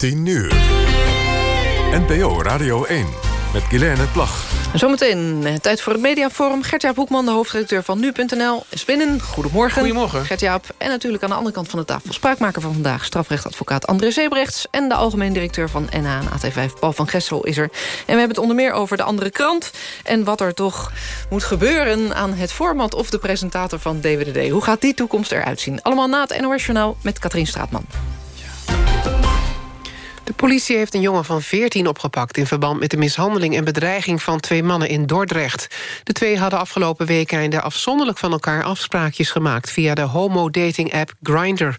10 uur. NPO Radio 1 met Guilaine Plag. Zometeen eh, tijd voor het mediaforum. Gertjaap Hoekman, de hoofdredacteur van Nu.nl, is binnen. Goedemorgen. Goedemorgen. Gertjaap. En natuurlijk aan de andere kant van de tafel... spraakmaker van vandaag, strafrechtadvocaat André Zebrechts... en de algemeen directeur van NA en AT5, Paul van Gessel, is er. En we hebben het onder meer over de andere krant... en wat er toch moet gebeuren aan het format of de presentator van DWDD. Hoe gaat die toekomst eruit zien? Allemaal na het NOS Journaal met Katrien Straatman. De politie heeft een jongen van 14 opgepakt... in verband met de mishandeling en bedreiging van twee mannen in Dordrecht. De twee hadden afgelopen weekende afzonderlijk van elkaar afspraakjes gemaakt... via de homo-dating-app Grindr.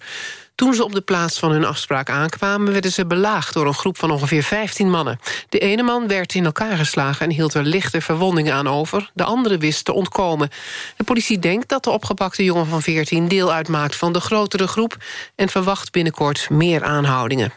Toen ze op de plaats van hun afspraak aankwamen... werden ze belaagd door een groep van ongeveer 15 mannen. De ene man werd in elkaar geslagen en hield er lichte verwondingen aan over. De andere wist te ontkomen. De politie denkt dat de opgepakte jongen van 14 deel uitmaakt van de grotere groep... en verwacht binnenkort meer aanhoudingen.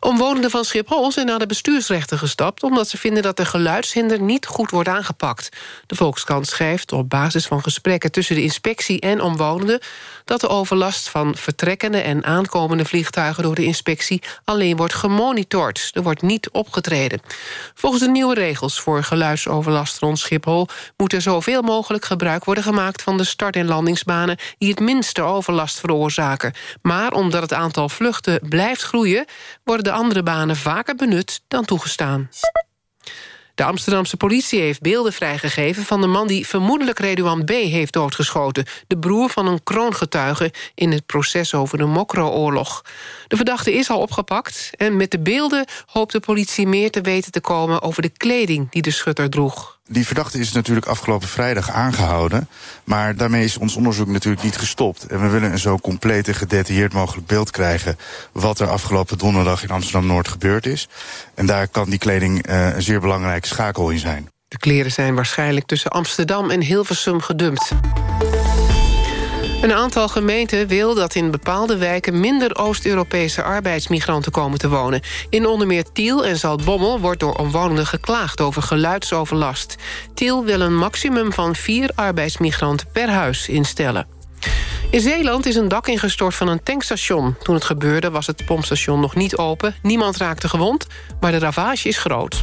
Omwonenden van Schiphol zijn naar de bestuursrechten gestapt... omdat ze vinden dat de geluidshinder niet goed wordt aangepakt. De Volkskrant schrijft op basis van gesprekken tussen de inspectie en omwonenden... dat de overlast van vertrekkende en aankomende vliegtuigen... door de inspectie alleen wordt gemonitord. Er wordt niet opgetreden. Volgens de nieuwe regels voor geluidsoverlast rond Schiphol... moet er zoveel mogelijk gebruik worden gemaakt van de start- en landingsbanen... die het minste overlast veroorzaken. Maar omdat het aantal vluchten blijft groeien... worden de andere banen vaker benut dan toegestaan. De Amsterdamse politie heeft beelden vrijgegeven... van de man die vermoedelijk Redouan B. heeft doodgeschoten... de broer van een kroongetuige in het proces over de Mokro-oorlog. De verdachte is al opgepakt... en met de beelden hoopt de politie meer te weten te komen... over de kleding die de schutter droeg. Die verdachte is natuurlijk afgelopen vrijdag aangehouden. Maar daarmee is ons onderzoek natuurlijk niet gestopt. En we willen een zo compleet en gedetailleerd mogelijk beeld krijgen... wat er afgelopen donderdag in Amsterdam-Noord gebeurd is. En daar kan die kleding uh, een zeer belangrijke schakel in zijn. De kleren zijn waarschijnlijk tussen Amsterdam en Hilversum gedumpt. Een aantal gemeenten wil dat in bepaalde wijken... minder Oost-Europese arbeidsmigranten komen te wonen. In onder meer Tiel en Zaltbommel wordt door omwonenden geklaagd... over geluidsoverlast. Tiel wil een maximum van vier arbeidsmigranten per huis instellen. In Zeeland is een dak ingestort van een tankstation. Toen het gebeurde was het pompstation nog niet open. Niemand raakte gewond, maar de ravage is groot.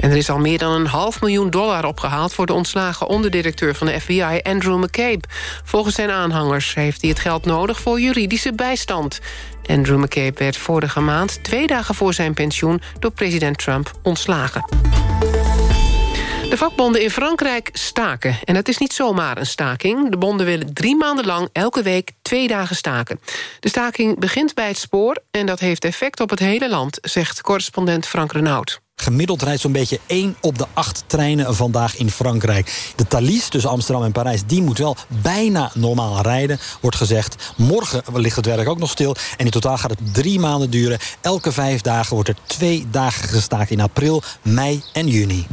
En er is al meer dan een half miljoen dollar opgehaald... voor de ontslagen onderdirecteur van de FBI, Andrew McCabe. Volgens zijn aanhangers heeft hij het geld nodig voor juridische bijstand. Andrew McCabe werd vorige maand, twee dagen voor zijn pensioen... door president Trump ontslagen. De vakbonden in Frankrijk staken. En het is niet zomaar een staking. De bonden willen drie maanden lang elke week twee dagen staken. De staking begint bij het spoor en dat heeft effect op het hele land... zegt correspondent Frank Renaud. Gemiddeld rijdt zo'n beetje één op de acht treinen vandaag in Frankrijk. De Thalys tussen Amsterdam en Parijs, die moet wel bijna normaal rijden, wordt gezegd. Morgen ligt het werk ook nog stil. En in totaal gaat het drie maanden duren. Elke vijf dagen wordt er twee dagen gestaakt in april, mei en juni.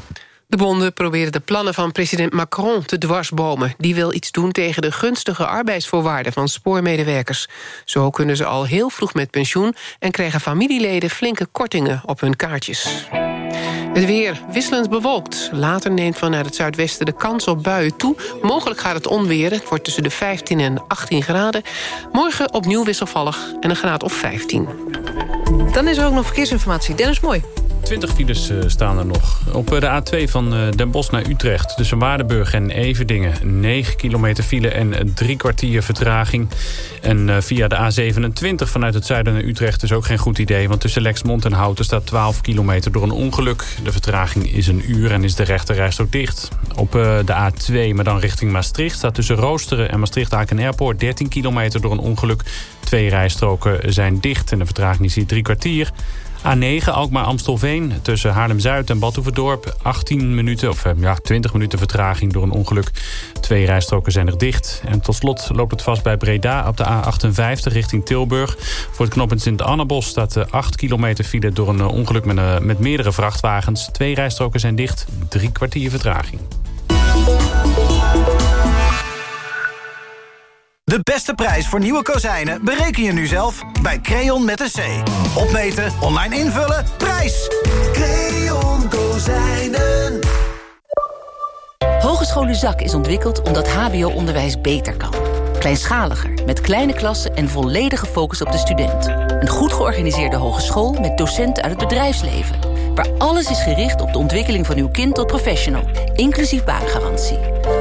De bonden proberen de plannen van president Macron te dwarsbomen. Die wil iets doen tegen de gunstige arbeidsvoorwaarden van spoormedewerkers. Zo kunnen ze al heel vroeg met pensioen... en krijgen familieleden flinke kortingen op hun kaartjes. Het weer wisselend bewolkt. Later neemt vanuit het zuidwesten de kans op buien toe. Mogelijk gaat het onweren. Het wordt tussen de 15 en 18 graden. Morgen opnieuw wisselvallig en een graad of 15. Dan is er ook nog verkeersinformatie. Dennis Mooi. 20 files uh, staan er nog. Op uh, de A2 van uh, Den Bosch naar Utrecht. Tussen Waardenburg en Everdingen. 9 kilometer file en drie kwartier vertraging. En via de A27 vanuit het zuiden naar Utrecht is ook geen goed idee. Want tussen Lexmond en Houten staat 12 kilometer door een ongeluk. De vertraging is een uur en is de rechterrijstrook dicht. Op de A2, maar dan richting Maastricht... staat tussen Roosteren en Maastricht-Aken Airport 13 kilometer door een ongeluk. Twee rijstroken zijn dicht en de vertraging is hier drie kwartier... A9 Alkmaar-Amstelveen tussen Haarlem-Zuid en Badhoevedorp. 18 minuten, of ja, 20 minuten vertraging door een ongeluk. Twee rijstroken zijn er dicht. En tot slot loopt het vast bij Breda op de A58 richting Tilburg. Voor het knooppunt Sint-Annabos staat 8 kilometer file... door een ongeluk met, met meerdere vrachtwagens. Twee rijstroken zijn dicht, drie kwartier vertraging. De beste prijs voor nieuwe kozijnen bereken je nu zelf bij Creon met een C. Opmeten, online invullen, prijs! Creon Kozijnen. Hogescholen Zak is ontwikkeld omdat hbo-onderwijs beter kan. Kleinschaliger, met kleine klassen en volledige focus op de student. Een goed georganiseerde hogeschool met docenten uit het bedrijfsleven. Waar alles is gericht op de ontwikkeling van uw kind tot professional. Inclusief baangarantie.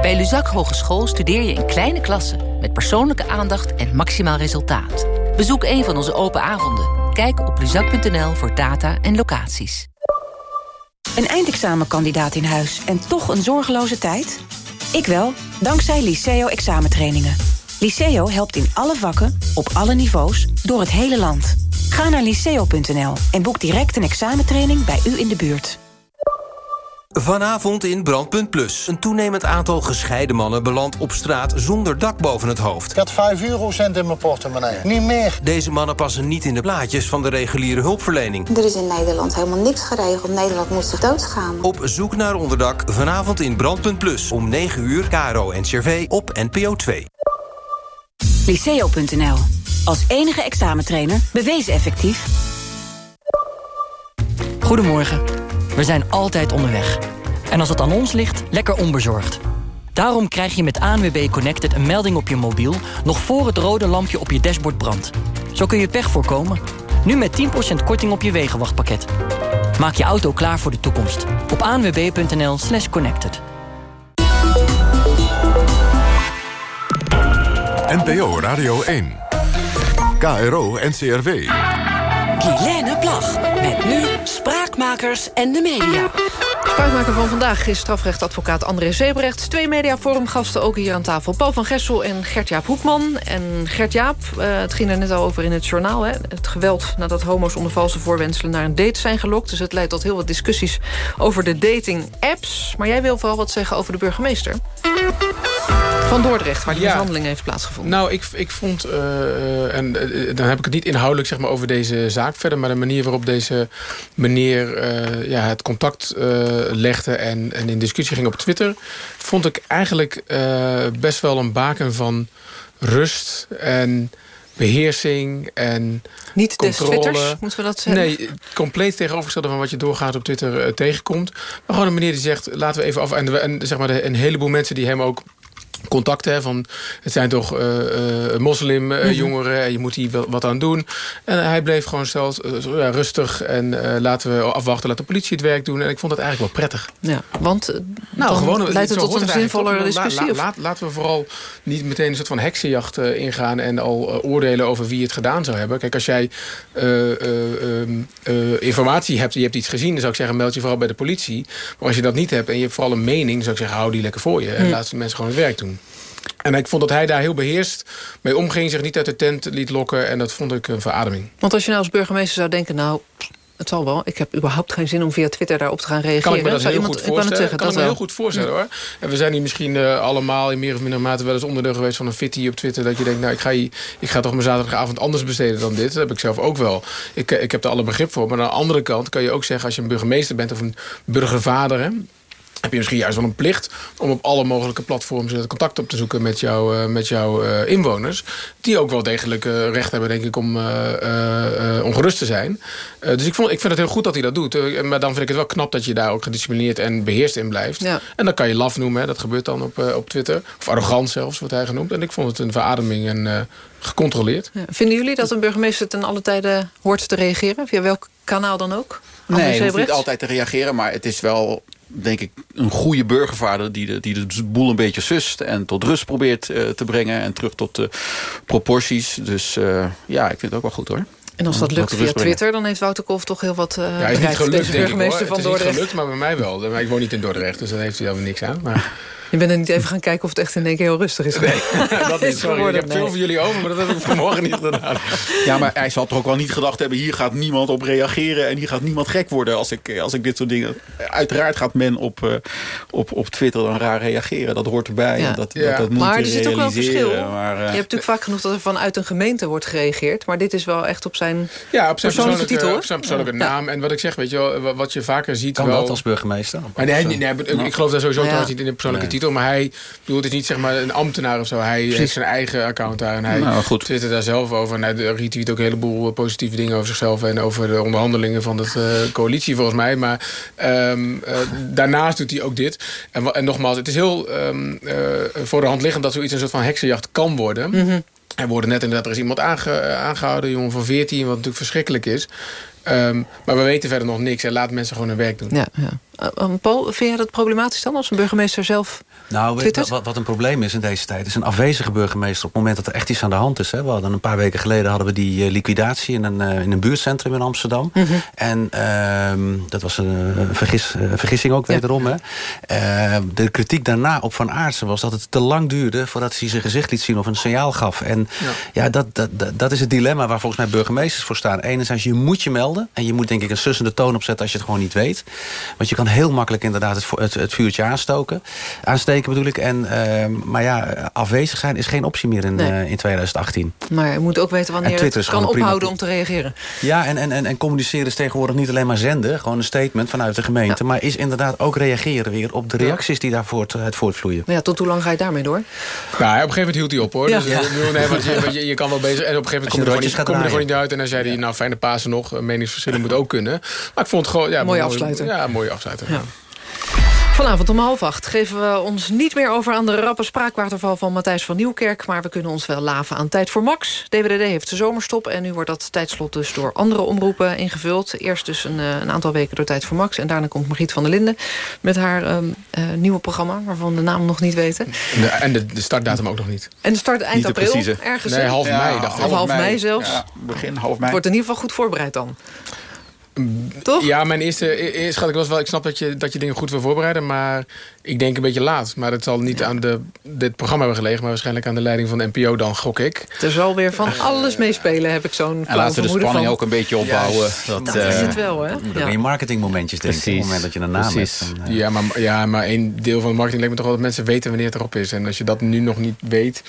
Bij Luzak Hogeschool studeer je in kleine klassen... met persoonlijke aandacht en maximaal resultaat. Bezoek een van onze open avonden. Kijk op luzak.nl voor data en locaties. Een eindexamenkandidaat in huis en toch een zorgeloze tijd? Ik wel, dankzij Liceo examentrainingen. Liceo helpt in alle vakken, op alle niveaus, door het hele land. Ga naar liceo.nl en boek direct een examentraining bij u in de buurt. Vanavond in Brandpunt Plus. Een toenemend aantal gescheiden mannen belandt op straat zonder dak boven het hoofd. Ik had 5 eurocent in mijn portemonnee. Niet meer. Deze mannen passen niet in de plaatjes van de reguliere hulpverlening. Er is in Nederland helemaal niks geregeld. Nederland moet zich doodschamen. Op zoek naar onderdak. Vanavond in Brandpunt Plus. Om 9 uur, Caro en Cervé op NPO 2. Liceo.nl. Als enige examentrainer bewezen effectief. Goedemorgen. We zijn altijd onderweg. En als het aan ons ligt, lekker onbezorgd. Daarom krijg je met ANWB Connected een melding op je mobiel... nog voor het rode lampje op je dashboard brandt. Zo kun je pech voorkomen. Nu met 10% korting op je wegenwachtpakket. Maak je auto klaar voor de toekomst. Op anwb.nl slash connected. NPO Radio 1. KRO NCRW. Guilaine Plag. Met nu Spraakmakers en de Media. Spraakmaker van vandaag is strafrechtadvocaat André Zebrechts. Twee mediaforumgasten ook hier aan tafel. Paul van Gessel en Gert-Jaap Hoekman. En Gert-Jaap, uh, het ging er net al over in het journaal. Hè? Het geweld nadat homo's onder valse voorwenselen naar een date zijn gelokt. Dus het leidt tot heel wat discussies over de dating-apps. Maar jij wil vooral wat zeggen over de burgemeester. Van Dordrecht, waar die ja. mishandeling heeft plaatsgevonden. Nou, ik, ik vond, uh, en uh, dan heb ik het niet inhoudelijk zeg maar, over deze zaak verder... maar de manier waarop deze meneer uh, ja, het contact legde en, en in discussie ging op Twitter... vond ik eigenlijk best wel een baken van rust en beheersing en Niet controle. moeten we dat zeggen? Nee, compleet tegenovergestelde van wat je doorgaat op Twitter uh, tegenkomt. Maar gewoon een meneer die zegt, laten we even af... en, en zeg maar een heleboel mensen die hem ook contacten. Van, het zijn toch uh, uh, moslimjongeren uh, en je moet hier wel wat aan doen. En hij bleef gewoon ja, rustig en laten we afwachten, laat de politie het werk doen. En ik vond dat eigenlijk wel prettig. Ja, want nou, gewoon, leidt het tot een zinvollere discussie? La, la, la, laten we vooral niet meteen een soort van heksenjacht ingaan en al oordelen over wie het gedaan zou hebben. Kijk, als jij informatie hebt, je hebt iets gezien, dan zou ik zeggen, meld je vooral bij de politie. Maar als je dat niet hebt en je hebt vooral een mening, dan zou ik zeggen, hou die lekker voor je. En laat de mensen gewoon het werk doen. En ik vond dat hij daar heel beheerst mee omging, zich niet uit de tent liet lokken. En dat vond ik een verademing. Want als je nou als burgemeester zou denken, nou, het zal wel. Ik heb überhaupt geen zin om via Twitter daarop te gaan reageren. Kan ik me dat heel iemand, goed voorstellen? Ik zeggen, kan dat me heel goed voorstellen hoor. En we zijn hier misschien uh, allemaal in meer of minder mate wel eens onderdeel geweest van een fitty op Twitter. Dat je denkt, nou ik ga, hier, ik ga toch mijn zaterdagavond anders besteden dan dit. Dat heb ik zelf ook wel. Ik, ik heb er alle begrip voor. Maar aan de andere kant kan je ook zeggen, als je een burgemeester bent of een burgervader. Hè, heb je misschien juist wel een plicht om op alle mogelijke platforms contact op te zoeken met, jou, uh, met jouw uh, inwoners. Die ook wel degelijk uh, recht hebben, denk ik, om ongerust te zijn. dus ik, vond, ik vind het heel goed dat hij dat doet. maar dan vind ik het wel knap dat je daar ook gedisciplineerd en beheerst in blijft. Ja. En dan kan je laf noemen, hè, dat gebeurt dan op, op Twitter. Of arrogant zelfs, wordt hij genoemd. En ik vond het een verademing en gecontroleerd. Ja. Vinden jullie dat een burgemeester ten alle tijde hoort te reageren? Via welk kanaal dan ook? Nee, je hoeft niet altijd te reageren, maar het is wel denk ik, een goede burgervader... die de, die de boel een beetje sust en tot rust probeert uh, te brengen... en terug tot de proporties. Dus uh, ja, ik vind het ook wel goed, hoor. En als dat lukt via Twitter, dan heeft Wouter Kolf toch heel wat uh, ja, is niet gelukt, deze burgemeester ik, van het Dordrecht. Het is niet gelukt, maar bij mij wel. Ik woon niet in Dordrecht, dus daar heeft hij alweer niks aan. Maar... Je bent er niet even gaan kijken of het echt in één keer heel rustig is. Nee, dat is. Sorry, ik heb veel voor jullie over, maar dat heb ik vanmorgen niet gedaan. Ja, maar hij zal toch ook wel niet gedacht hebben... hier gaat niemand op reageren en hier gaat niemand gek worden... als ik, als ik dit soort dingen... Uiteraard gaat men op, eh, op, op Twitter dan raar reageren. Dat hoort erbij. Ja. Dat, Ja. dat, dat moet maar je er zit ook wel een verschil. Maar, eh, je hebt natuurlijk vaak genoeg dat er vanuit een gemeente wordt gereageerd. Maar dit is wel echt op zijn, Ja, op zijn persoonlijke persoonlijke, titel. op zijn persoonlijke Ja. naam. En wat ik zeg, weet je wel, wa- wat je vaker ziet Kan wel... dat als burgemeester? Maar nee, nee, nee, ik- ik geloof daar sowieso niet in de persoonlijke Nee. Titel. Maar hij bedoel, het is niet zeg maar een ambtenaar of zo. Hij heeft zijn eigen account daar. En hij Nou, goed. twittert daar zelf over. En hij retweet ook een heleboel eh, positieve dingen over zichzelf. En over de onderhandelingen van de eh, coalitie volgens mij. Maar ehm, eh, daarnaast doet hij ook dit. En, en nogmaals, het is heel ehm, eh, voor de hand liggend dat zoiets een soort van heksenjacht kan worden. Mhm. Er worden net inderdaad, er is iemand aange, eh, aangehouden, een jongen van 14, wat natuurlijk verschrikkelijk is. Ehm, maar we weten verder nog niks en laat mensen gewoon hun werk doen. Ja, ja. Eh, vind jij dat problematisch dan als een burgemeester zelf Nou, weet- wat, wat een probleem is in deze tijd... is een afwezige burgemeester op het moment dat er echt iets aan de hand is. Hè. We hadden een paar weken geleden hadden we die eh, liquidatie... in een, eh, in een buurtcentrum in Amsterdam. Mhm. En ehm, dat was een, vergis, vergissing ook wederom. Hè. Eh, de kritiek daarna op Van Aartsen was dat het te lang duurde... voordat hij zijn gezicht liet zien of een signaal gaf. En ja, dat, dat, dat, dat is het dilemma waar volgens mij burgemeesters voor staan. Enerzijds, je moet je melden. En je moet denk ik een sussende toon opzetten als je het gewoon niet weet. Want je kan heel makkelijk inderdaad het, het, het vuurtje aanstoken. Aansteken bedoel ik. En, ehm, maar ja, afwezig zijn is geen optie meer in, Nee. eh, in 2018. Maar je moet ook weten wanneer En Twitter het is kan ophouden om te reageren. Ja, en, en, en, en communiceren is tegenwoordig niet alleen maar zenden. Gewoon een statement vanuit de gemeente. Maar is inderdaad ook reageren weer op de reacties die daarvoor uit voortvloeien. Maar ja, tot hoe lang ga je daarmee door? Nou, op een gegeven moment hield hij op hoor. Ja. Dus, eh, ik bedoel, nee, want je, je, je kan wel bezig. En op een gegeven moment kom je er gewoon niet, gaat kom je er gewoon draaien. niet uit. En dan zei hij, nou fijne Pasen nog. eh, Meningsverschillen moet ook kunnen. Maar ik vond het gewoon... Ja, Mooie mooi- afsluiter. Ja, mooie afsluiter. Ja. Vanavond om half acht geven we ons niet meer over aan de rappe spraakwaterval van Matthijs van Nieuwkerk. Maar we kunnen ons wel laven aan Tijd voor Max. DWDD heeft de zomerstop en nu wordt dat tijdslot dus door andere omroepen ingevuld. Eerst dus een, eh, een aantal weken door Tijd voor Max. En daarna komt Margriet van der Linden met haar ehm, eh, nieuwe programma, waarvan we de naam nog niet weten. En de, en de, de startdatum ook nog niet. En de start eind Niet de april, precieze. ergens. Nee, half mei dacht ik. Of half mei zelfs. Ja, begin half Het mei. wordt in ieder geval goed voorbereid dan. Toch? Ja, mijn eerste, e- eerste schat ik was wel... Ik snap dat je, dat je dingen goed wil voorbereiden, maar ik denk een beetje laat. Maar dat zal niet aan de, dit programma hebben gelegen... maar waarschijnlijk aan de leiding van de NPO dan, gok ik. Er zal weer van alles meespelen, heb ik zo'n En laten we de spanning van. ook een beetje opbouwen. Dat, Dat eh, is het wel, hè? Je moet ook Ja. je marketingmomentjes denken. Op het Precies. moment dat je een naam Precies. hebt. dan, eh, Ja maar, ja, maar één deel van de marketing lijkt me toch wel dat mensen weten wanneer het erop is. En als je dat nu nog niet weet...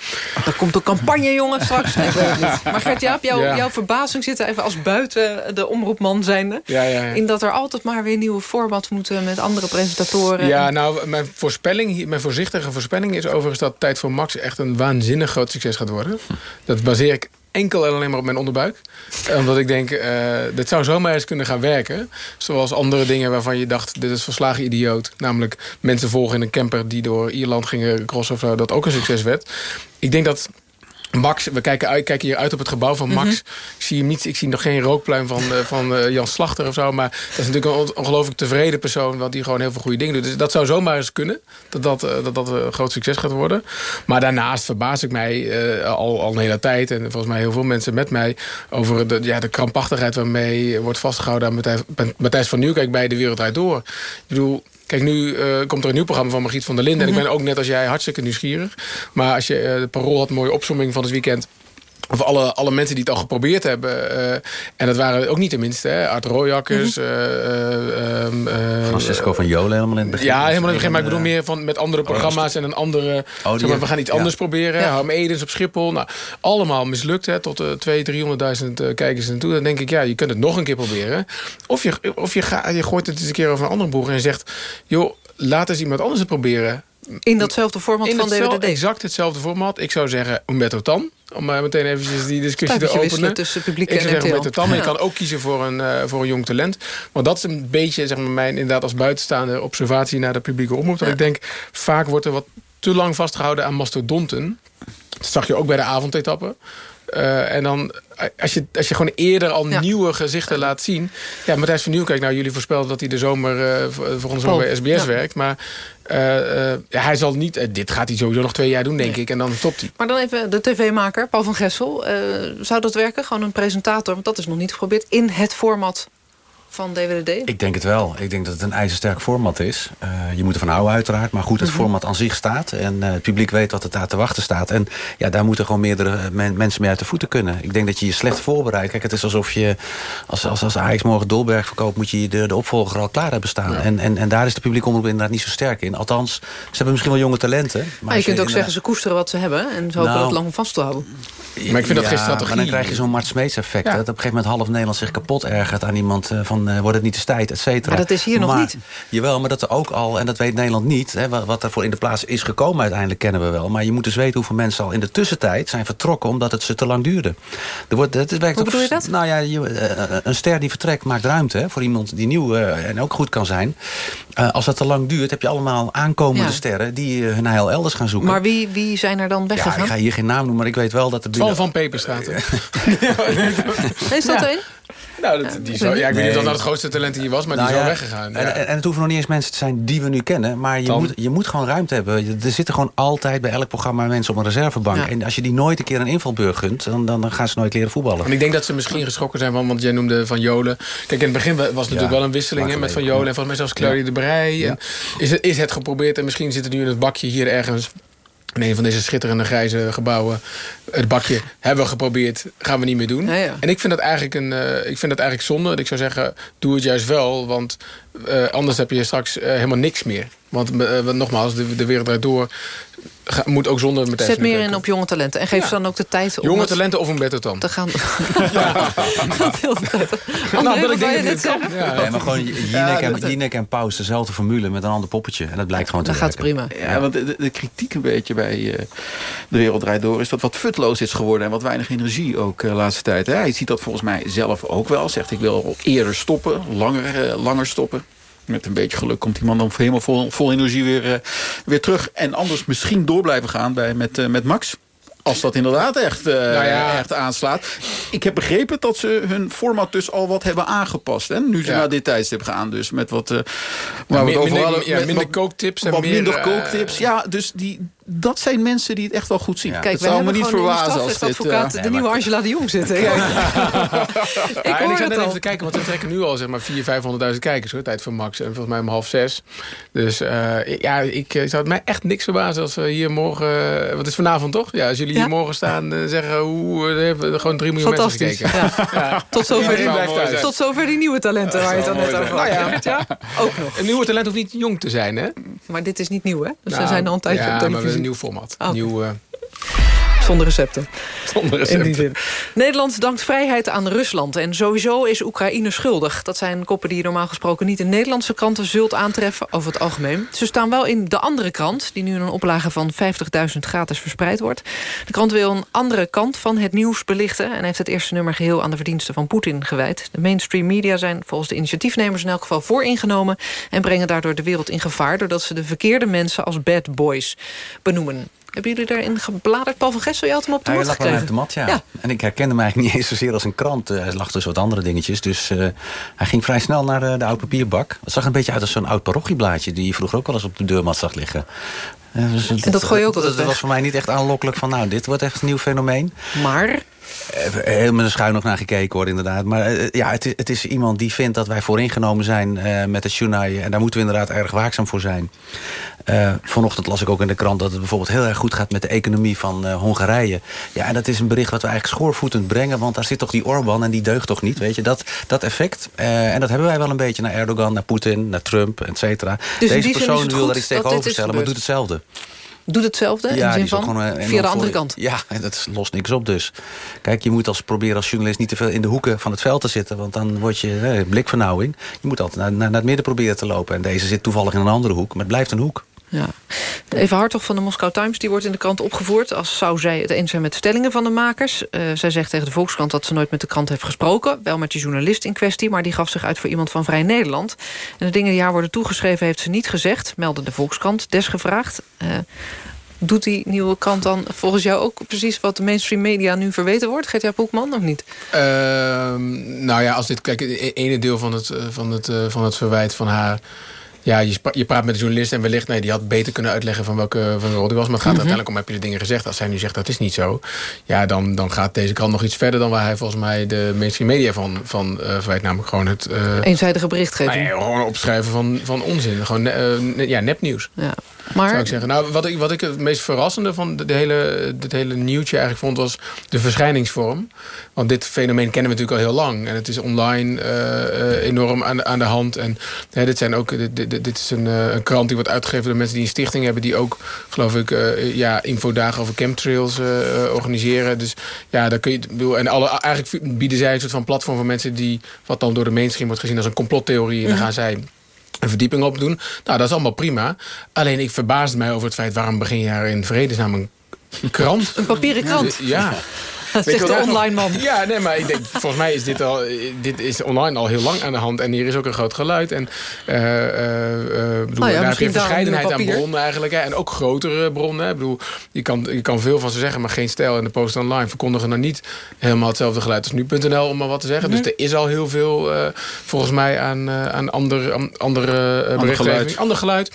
Er komt een campagne, jongen, straks. Ik weet het niet. Maar Gert-Jaap, jouw, Ja. jouw verbazing zit er even als buiten de omroepman zijnde. Ja, ja, ja. In dat er altijd maar weer nieuwe formats moeten met andere presentatoren. Ja, En- nou, mijn voorspelling, mijn voorzichtige voorspelling is overigens dat Tijd voor Max echt een waanzinnig groot succes gaat worden. Dat baseer ik enkel en alleen maar op mijn onderbuik. Omdat ik denk, eh dit zou zomaar eens kunnen gaan werken. Zoals andere dingen waarvan je dacht, dit is verslagen idioot. Namelijk mensen volgen in een camper die door Ierland gingen crossen of zo. Dat ook een succes werd. Ik denk dat Max, we kijken, uit, kijken hier uit op het gebouw van Max. Mhm. Ik zie hem niet, ik zie nog geen rookpluim van, eh, van eh, Jan Slachter of zo. Maar dat is natuurlijk een on- ongelooflijk tevreden persoon. Want die gewoon heel veel goede dingen doet. Dus dat zou zomaar eens kunnen. Dat dat, eh, dat, dat een groot succes gaat worden. Maar daarnaast verbaas ik mij al, al een hele tijd. En volgens mij heel veel mensen met mij. Over de, ja, de krampachtigheid waarmee wordt vastgehouden aan Matthijs, Matthijs van Nieuwkijk bij De Wereld Door. Ik bedoel, Kijk, nu eh, komt er een nieuw programma van Margriet van der Linden. En ik ben ook net als jij hartstikke nieuwsgierig. Maar als je eh, de Parool had een mooie opzomming van het weekend... Of alle, alle mensen die het al geprobeerd hebben. eh, en dat waren ook niet de minste. Hè? Art eh, eh, ehm, eh, Francisco van Jolen helemaal in het begin. ja, helemaal in het begin. Maar ik bedoel meer van, met andere programma's en een andere... die zeg maar, we gaan iets ja. anders proberen. Ja. Harm Edens op Schiphol. Nou, allemaal mislukt. Hè, tot uh, 200.000, 300.000 uh, kijkers en toe. Dan denk ik, ja, je kunt het nog een keer proberen. Of je, of je, ga, je gooit het eens een keer over een andere boeg. En je zegt, joh, laat eens iemand anders het proberen. In datzelfde format In van hetzelfde- DWDD. exact hetzelfde format. Ik zou zeggen Umberto Tan. Om uh, meteen eventjes die discussie te openen. tussen publiek ik en zou zeggen RTL. Umberto Tan. Maar je Ja. kan ook kiezen voor een, uh, voor een jong talent. Want dat is een beetje zeg maar, mijn inderdaad als buitenstaande observatie naar de publieke omroep. Dat ik denk, vaak wordt er wat te lang vastgehouden aan mastodonten. Dat zag je ook bij de avondetappen. Uh, en dan, als je, als je gewoon eerder al Ja. nieuwe gezichten laat zien. Ja, Matthijs van Nieuwkijk, nou jullie voorspelden dat hij de zomer uh, volgende zomer bij SBS ja. werkt. Maar uh, hij zal niet, dit gaat hij sowieso nog twee jaar doen, denk ik. En dan stopt hij. Maar dan even de tv-maker, Paul van Gessel. zou dat werken? Gewoon een presentator, want dat is nog niet geprobeerd, in het format van DWDD? Ik denk het wel. Ik denk dat het een ijzersterk format is. Uh, je moet ervan houden uiteraard. Maar goed, het mm -hmm. format aan zich staat. En uh, het publiek weet wat het daar te wachten staat. En ja, daar moeten gewoon meerdere men mensen mee uit de voeten kunnen. Ik denk dat je je slecht voorbereidt. Kijk, het is alsof je... Als, als, als Ajax morgen Dolberg verkoopt... moet je de, de opvolger al klaar hebben staan. Ja. En, en, en daar is de publiek omroep inderdaad niet zo sterk in. Althans, ze hebben misschien wel jonge talenten. Maar, maar je kunt ook zeggen, ze koesteren wat ze hebben. En ze hopen nou, het lang vast te houden. Maar ik vind dat geen strategie. Maar dan krijg je zo'n Mart Smeets effect. Ja. Dat op een gegeven moment half Nederland zich kapot ergert aan iemand... van uh, wordt het niet eens tijd, et cetera. Maar dat is hier maar, nog niet. Jawel, maar dat er ook al, en dat weet Nederland niet... Hè, wat, wat ervoor in de plaats is gekomen uiteindelijk kennen we wel. Maar je moet dus weten hoeveel mensen al in de tussentijd zijn vertrokken... omdat het ze te lang duurde. Er wordt, het werkt Hoe bedoel je dat? Nou ja, je, uh, een ster die vertrekt maakt ruimte hè, voor iemand die nieuw uh, en ook goed kan zijn. Uh, als dat te lang duurt, heb je allemaal aankomende ja. sterren... die hun heil elders gaan zoeken. Maar wie, wie zijn er dan weggegaan? Ja, ik ga hier geen naam noemen, maar ik weet wel dat... de Van Van Peperstraat. is dat één? Nou, dat, die zo, ja, ik weet niet of dat nou het grootste talent hier was, maar nou die is ja, wel weggegaan. Ja. En, en, en, het hoeven nog niet eens mensen te zijn die we nu kennen. Maar je, moet, je moet gewoon ruimte hebben. Er zitten gewoon altijd bij elk programma mensen op een reservebank. Ja. En als je die nooit een keer een invalbeurt gunt, dan, dan, dan gaan ze nooit leren voetballen. En ik denk dat ze misschien geschrokken zijn, van, want jij noemde Van Jolen. Kijk, in het begin was het natuurlijk wel een wisseling met Van Jolen. En volgens mij zelfs Clary de Brij. En is, het, is het geprobeerd en misschien zit het nu in het bakje hier ergens in een van deze schitterende grijze gebouwen. Het bakje hebben we geprobeerd, gaan we niet meer doen. Ja, ja. En ik vind, dat eigenlijk een, uh, ik vind dat eigenlijk zonde. Ik zou zeggen, doe het juist wel. Want uh, anders heb je straks uh, helemaal niks meer. Want nogmaals, de, de wereld draait door. Ga, moet ook zonder meteen. Zet meer in op jonge talenten. En geef ja. ze dan ook de tijd om... Jonge talenten of een beter dan. Te gaan... ja. dat heel prettig. Nou, dat ik denk je dit zeggen? Ja. Nee, maar gewoon Jinek en, Jinek en Paus, dezelfde formule met een ander poppetje. En dat blijkt gewoon te dat gaat prima. Ja, want de, de, kritiek een beetje bij uh, De Wereld Draait Door... is dat wat futloos is geworden en wat weinig energie ook de uh, laatste tijd. Hè? Hij ziet dat volgens mij zelf ook wel. Zegt ik wil eerder stoppen, langer, uh, langer stoppen. Met een beetje geluk komt die man dan helemaal vol, vol energie weer, uh, weer terug. En anders misschien door blijven gaan bij, met, uh, met Max. Als dat inderdaad echt, uh, nou ja. echt aanslaat. Ik heb begrepen dat ze hun format dus al wat hebben aangepast. Hè? Nu ze ja. naar dit tijdstip gaan. Dus met wat... Uh, maar minder, minder, ja, minder kooktips. En wat meer, minder kooktips. Ja, dus die, dat zijn mensen die het echt wel goed zien. Kijk, dat zou me niet verbazen als dit... advocaat uh, de nieuwe Angela de Jong zitten. ik ja, en ik ga net even kijken, want we trekken nu al zeg maar 400.000, 500.000 kijkers. Hoor, tijd voor Max. En volgens mij om half zes. Dus uh, ja, ik zou het mij echt niks verbazen als we hier morgen... Wat is vanavond toch? Ja, als jullie hier morgen staan en zeggen... hoe hebben gewoon 3 miljoen mensen gekeken. Ja. Tot, zover die, tot zover die nieuwe talenten waar je het dan net over had. Ja, ook nog. Een nieuwe talent hoeft niet jong te zijn, hè? Maar dit is niet nieuw, hè? Dus ze zijn al een tijdje op televisie een nieuw format. Oh. Nieuw, uh... Zonder recepten. Zonder recepten. In die zin. Nederland dankt vrijheid aan Rusland. En sowieso is Oekraïne schuldig. Dat zijn koppen die je normaal gesproken niet in Nederlandse kranten zult aantreffen over het algemeen. Ze staan wel in de andere krant, die nu in een oplage van 50.000 gratis verspreid wordt. De krant wil een andere kant van het nieuws belichten... en heeft het eerste nummer geheel aan de verdiensten van Poetin gewijd. De mainstream media zijn volgens de initiatiefnemers in elk geval vooringenomen... en brengen daardoor de wereld in gevaar... doordat ze de verkeerde mensen als bad boys benoemen. Hebben jullie daarin gebladerd? Paul van Gessel, je had hem op de ja, mat gekregen. Hij lag op de mat, ja. ja. En ik herkende hem eigenlijk niet eens zozeer als een krant. Uh, hij lag dus wat andere dingetjes. Dus uh, hij ging vrij snel naar uh, de oude papierbak. Het zag een beetje uit als zo'n oud parochieblaadje... die je vroeger ook wel eens op de deurmat zag liggen. Dus en dat, dat gooi je ook altijd Dat was voor mij niet echt aanlokkelijk van... nou, dit wordt echt een nieuw fenomeen. Maar... Heel met een schuin nog naar gekeken hoor, inderdaad. Maar uh, ja, het, het, is iemand die vindt dat wij vooringenomen zijn uh, met het Shunai. En daar moeten we inderdaad erg waakzaam voor zijn. Uh, vanochtend las ik ook in de krant dat het bijvoorbeeld heel erg goed gaat met de economie van Hongarije. Ja, en dat is een bericht wat we eigenlijk schoorvoetend brengen. Want daar zit toch die Orbán en die deugt toch niet, weet je. Dat, dat effect. en dat hebben wij wel een beetje naar Erdogan, naar Poetin, naar Trump, et cetera. Dus Deze persoon wil daar iets tegenover stellen, maar doet hetzelfde doet hetzelfde in de zin van via de andere kant. Ja, dat lost niks op dus. Kijk, je moet als proberen als journalist niet te veel in de hoeken van het veld te zitten. Want dan word je eh, blikvernauwing. Je moet altijd naar, naar, naar het midden proberen te lopen. En deze zit toevallig in een andere hoek, maar het blijft een hoek. Ja. Even Hartog van de Moscow Times die wordt in de krant opgevoerd... als zou zij het eens zijn met stellingen van de makers. Uh, zij zegt tegen de Volkskrant dat ze nooit met de krant heeft gesproken. Wel met de journalist in kwestie, maar die gaf zich uit voor iemand van Vrij Nederland. En de dingen die haar worden toegeschreven heeft ze niet gezegd... meldde de Volkskrant, desgevraagd. Uh, Doet die nieuwe krant dan volgens jou ook precies wat de mainstream media nu verweten wordt? Gertja Poekman of niet? Uh, nou ja, als dit, kijk, het ene deel van het, van het, van het verwijt van haar ja, je, je praat met de journalist en wellicht... nee, die had beter kunnen uitleggen van welke, van rol die was. Maar het gaat Mhm. uiteindelijk om, heb je de dingen gezegd? Als hij nu zegt, dat is niet zo. Ja, dan, dan gaat deze krant nog iets verder... dan waar hij volgens mij de mainstream media van, van eh verwijt. Namelijk gewoon het... eh, Eenzijdige berichtgeving. ja, gewoon opschrijven van, van onzin. Gewoon eh, ja, nepnieuws. Ja. Maar- Zou ik zeggen. Nou, wat ik, wat ik het meest verrassende van de, de hele, dit hele nieuwtje eigenlijk vond... was de verschijningsvorm. Want dit fenomeen kennen we natuurlijk al heel lang. En het is online eh, eh, enorm aan, de- aan de hand. En hè, dit, zijn ook, dit, dit, dit is een, eh, een krant die wordt uitgegeven door mensen die een stichting hebben... die ook, geloof ik, ja, infodagen over chemtrails organiseren. Dus ja, daar kun je... bedoel, En alle, eigenlijk bieden zij een soort van platform voor mensen... die wat dan door de mainstream wordt gezien als een complottheorie. En dan Mhm. gaan zij een verdieping op doen. Nou, dat is allemaal prima. Alleen ik verbaasde mij over het feit... waarom begin je in vredesnaam een krant? Een papieren krant. Ja. Dat zegt de daar online man. Ja, nee, maar ik denk, volgens mij is dit al, dit is online al heel lang aan de hand. En hier is ook een groot geluid. En eh eh, eh, bedoel, ja, daar heb je een verscheidenheid aan bronnen eigenlijk. Hè, en ook grotere bronnen. Hè. Ik bedoel, je kan, je kan veel van ze zeggen, maar geen stijl. En de post online verkondigen dan niet helemaal hetzelfde geluid als nu.nl, om maar wat te zeggen. Mhm. Dus er is al heel veel, eh, volgens mij, aan, eh, aan ander, aan andere uh, Ander geluid. Ander geluid.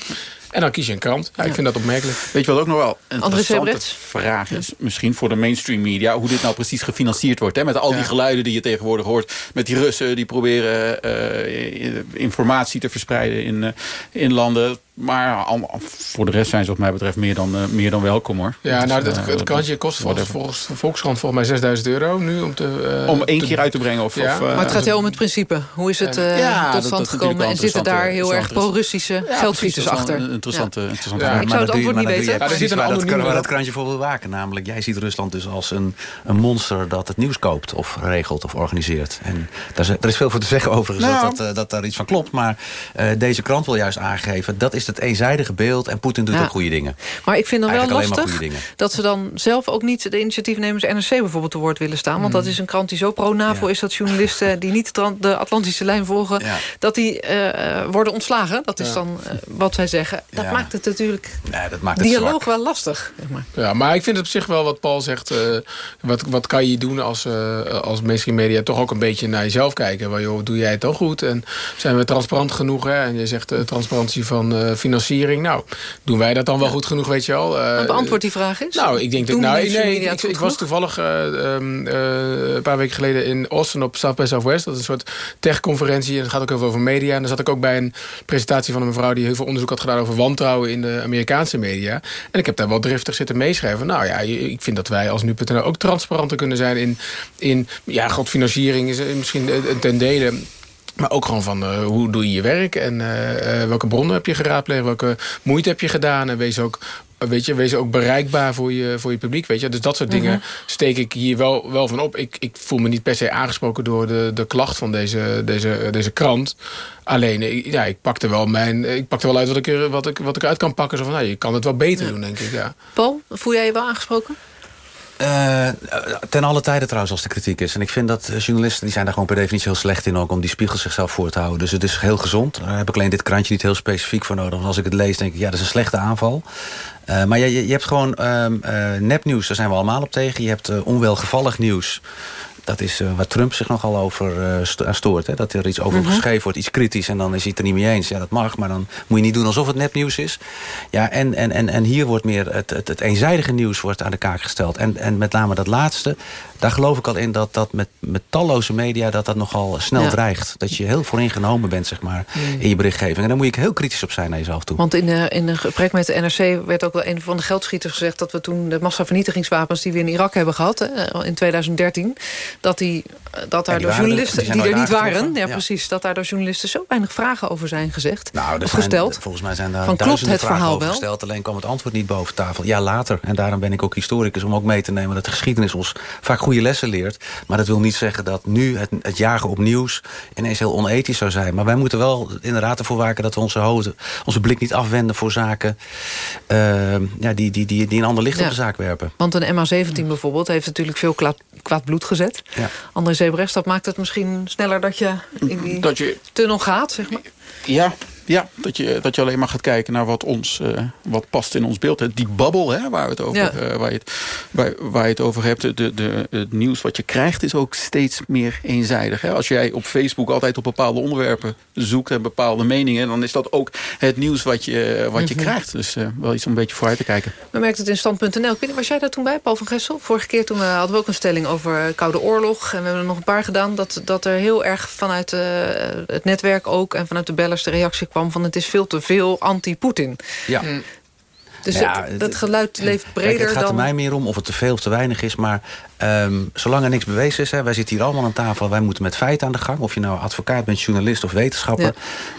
En dan kies je een krant. Ja, Ik vind dat opmerkelijk. Weet je wat ook nog wel een interessante vraag is? Misschien voor de mainstream media. Hoe dit nou precies gefinancierd wordt. Hè? Met al die geluiden die je tegenwoordig hoort. Met die Russen die proberen eh, informatie te verspreiden in, eh, in landen. Maar voor de rest zijn ze wat mij betreft meer dan, eh, meer dan welkom hoor. Ja, nou, het, eh, het krantje kost volgens, Volkskrant volgens mij 6000 euro nu. Om, te, eh, Om één te- keer uit te brengen of- Ja. of, Maar het gaat heel om het principe. Hoe is het eh, Ja, tot dat- stand dat gekomen? En zitten daar heel erg pro-Russische Ja, dat is achter? interessante, Ja. interessante Ja, vraag. ik zou het antwoord niet weten. Er precies zit een dat, anonieme- waar dat krantje voor wil waken. Namelijk, jij ziet Rusland dus als een, een monster dat het nieuws koopt of regelt of organiseert. En daar is, er is veel voor te zeggen overigens Nou. dat, dat, dat daar iets van klopt. Maar eh, deze krant wil juist aangeven, dat is het eenzijdige beeld. En Poetin doet Ja. ook goede dingen. Maar ik vind dan wel lastig dat ze dan zelf ook niet de initiatiefnemers NRC bijvoorbeeld te woord willen staan. Want Hmm. dat is een krant die zo pro-NAVO is dat journalisten die niet de Atlantische lijn volgen, Ja. dat die eh, worden ontslagen. Dat is Ja. dan eh, wat zij zeggen. Dat Ja. maakt het natuurlijk Nee, dat maakt het dialoog zwak. wel lastig. zeg maar. Ja, maar ik vind het op zich wel wat Paul zegt. eh, wat, wat kan je doen als, eh als mainstream media toch ook een beetje naar jezelf kijken. Waar, joh, doe jij het dan goed? En zijn we transparant genoeg? Hè? En je zegt transparantie van eh, financiering. Nou, doen wij dat dan wel goed genoeg, weet je wel? Eh, beantwoord die vraag eens. Nou, ik denk dat... Nou, nee, media ik, ik was toevallig eh, ehm, eh, een paar weken geleden in Austin op South by Southwest. Dat is een soort tech-conferentie. En dat gaat ook heel veel over media. En daar zat ik ook bij een presentatie van een mevrouw... die heel veel onderzoek had gedaan over wantrouwen in de Amerikaanse media. En ik heb daar wel driftig zitten meeschrijven. Nou ja, ik vind dat wij als nu.nl ook transparanter kunnen zijn in... in ja, god, financiering is misschien ten dele... Maar ook gewoon van eh, hoe doe je je werk en eh, eh, welke bronnen heb je geraadpleegd, welke moeite heb je gedaan en wees ook, weet je, wees ook bereikbaar voor je, voor je publiek. Weet je? Dus dat soort dingen Mhm. steek ik hier wel, wel van op. Ik, ik voel me niet per se aangesproken door de, de klacht van deze, deze, deze krant. Alleen, ik, ja, ik pakte wel mijn, ik pakte wel uit wat ik, er, wat, ik, wat ik eruit kan pakken. Zo van, nou, je kan het wel beter doen, denk ik. Ja. Paul, voel jij je wel aangesproken? Eh, ten alle tijde trouwens als de kritiek is. En ik vind dat eh, journalisten die zijn daar gewoon per definitie heel slecht in... ook om die spiegel zichzelf voor te houden. Dus het is heel gezond. Daar heb ik alleen dit krantje niet heel specifiek voor nodig. Want als ik het lees denk ik, ja, dat is een slechte aanval. Eh, maar je, je, hebt gewoon ehm, eh, nepnieuws, daar zijn we allemaal op tegen. Je hebt onwelgevallig nieuws. Dat is eh, waar Trump zich nogal over eh, aan stoort. Hè? Dat er iets over Mhm. geschreven wordt, iets kritisch... en dan is hij het er niet mee eens. Ja, dat mag, maar dan moet je niet doen alsof het nepnieuws is. Ja, en, en, en, en hier wordt meer het, het, het eenzijdige nieuws wordt aan de kaak gesteld. En, en met name dat laatste, daar geloof ik al in... dat dat met, met talloze media dat dat nogal snel Ja. dreigt. Dat je heel vooringenomen bent, zeg maar, Mm. in je berichtgeving. En daar moet je heel kritisch op zijn naar jezelf toe. Want in, de, in een gesprek met de NRC werd ook wel een van de geldschieters gezegd... dat we toen de massavernietigingswapens die we in Irak hebben gehad... hè, in 2013, dat, die, eh, dat daar door journalisten... die er niet waren, ja, Ja. precies... dat daar door journalisten zo weinig vragen over zijn gezegd Nou, er zijn- gesteld. Volgens mij zijn daar Van, klopt duizenden het vragen verhaal over wel? gesteld. Alleen kwam het antwoord niet boven tafel. Ja, later. En daarom ben ik ook historicus om ook mee te nemen... dat de geschiedenis ons vaak goede lessen leert. Maar dat wil niet zeggen dat nu het, het jagen op nieuws... ineens heel onethisch zou zijn. Maar wij moeten wel inderdaad ervoor waken... dat we onze, hoofd, onze blik niet afwenden voor zaken... eh, ja, die, die, die, die een ander licht Ja. op de zaak werpen. Want een MH17 bijvoorbeeld heeft natuurlijk veel kwaad, kwaad bloed gezet. Ja. André dat maakt het misschien sneller dat je in die Dat je- tunnel gaat, zeg maar. Ja, ja, dat je, dat je alleen maar gaat kijken naar wat, ons, uh, wat past in ons beeld. Die babbel hè, waar, het over, ja. uh, waar, je het, waar, waar, je het over hebt. De, de, het nieuws wat je krijgt is ook steeds meer eenzijdig. Hè. Als jij op Facebook altijd op bepaalde onderwerpen zoekt... en bepaalde meningen... dan is dat ook het nieuws wat je, wat je mm -hmm. krijgt. Dus uh, wel iets om een beetje vooruit te kijken. We merken het in stand.nl. Was jij daar toen bij, Paul van Gessel? Vorige keer toen hadden we ook een stelling over Koude Oorlog. En we hebben er nog een paar gedaan. Dat, dat er heel erg vanuit het netwerk ook... en vanuit de bellers de reactie kwam van... het is veel te veel anti-Poetin. Ja. Dus ja, het, dat geluid leeft breder kijk, het gaat dan... er mij meer om of het te veel of te weinig is. Maar um, zolang er niks bewezen is... Hè, wij zitten hier allemaal aan tafel, wij moeten met feiten aan de gang. Of je nou advocaat bent, journalist of wetenschapper.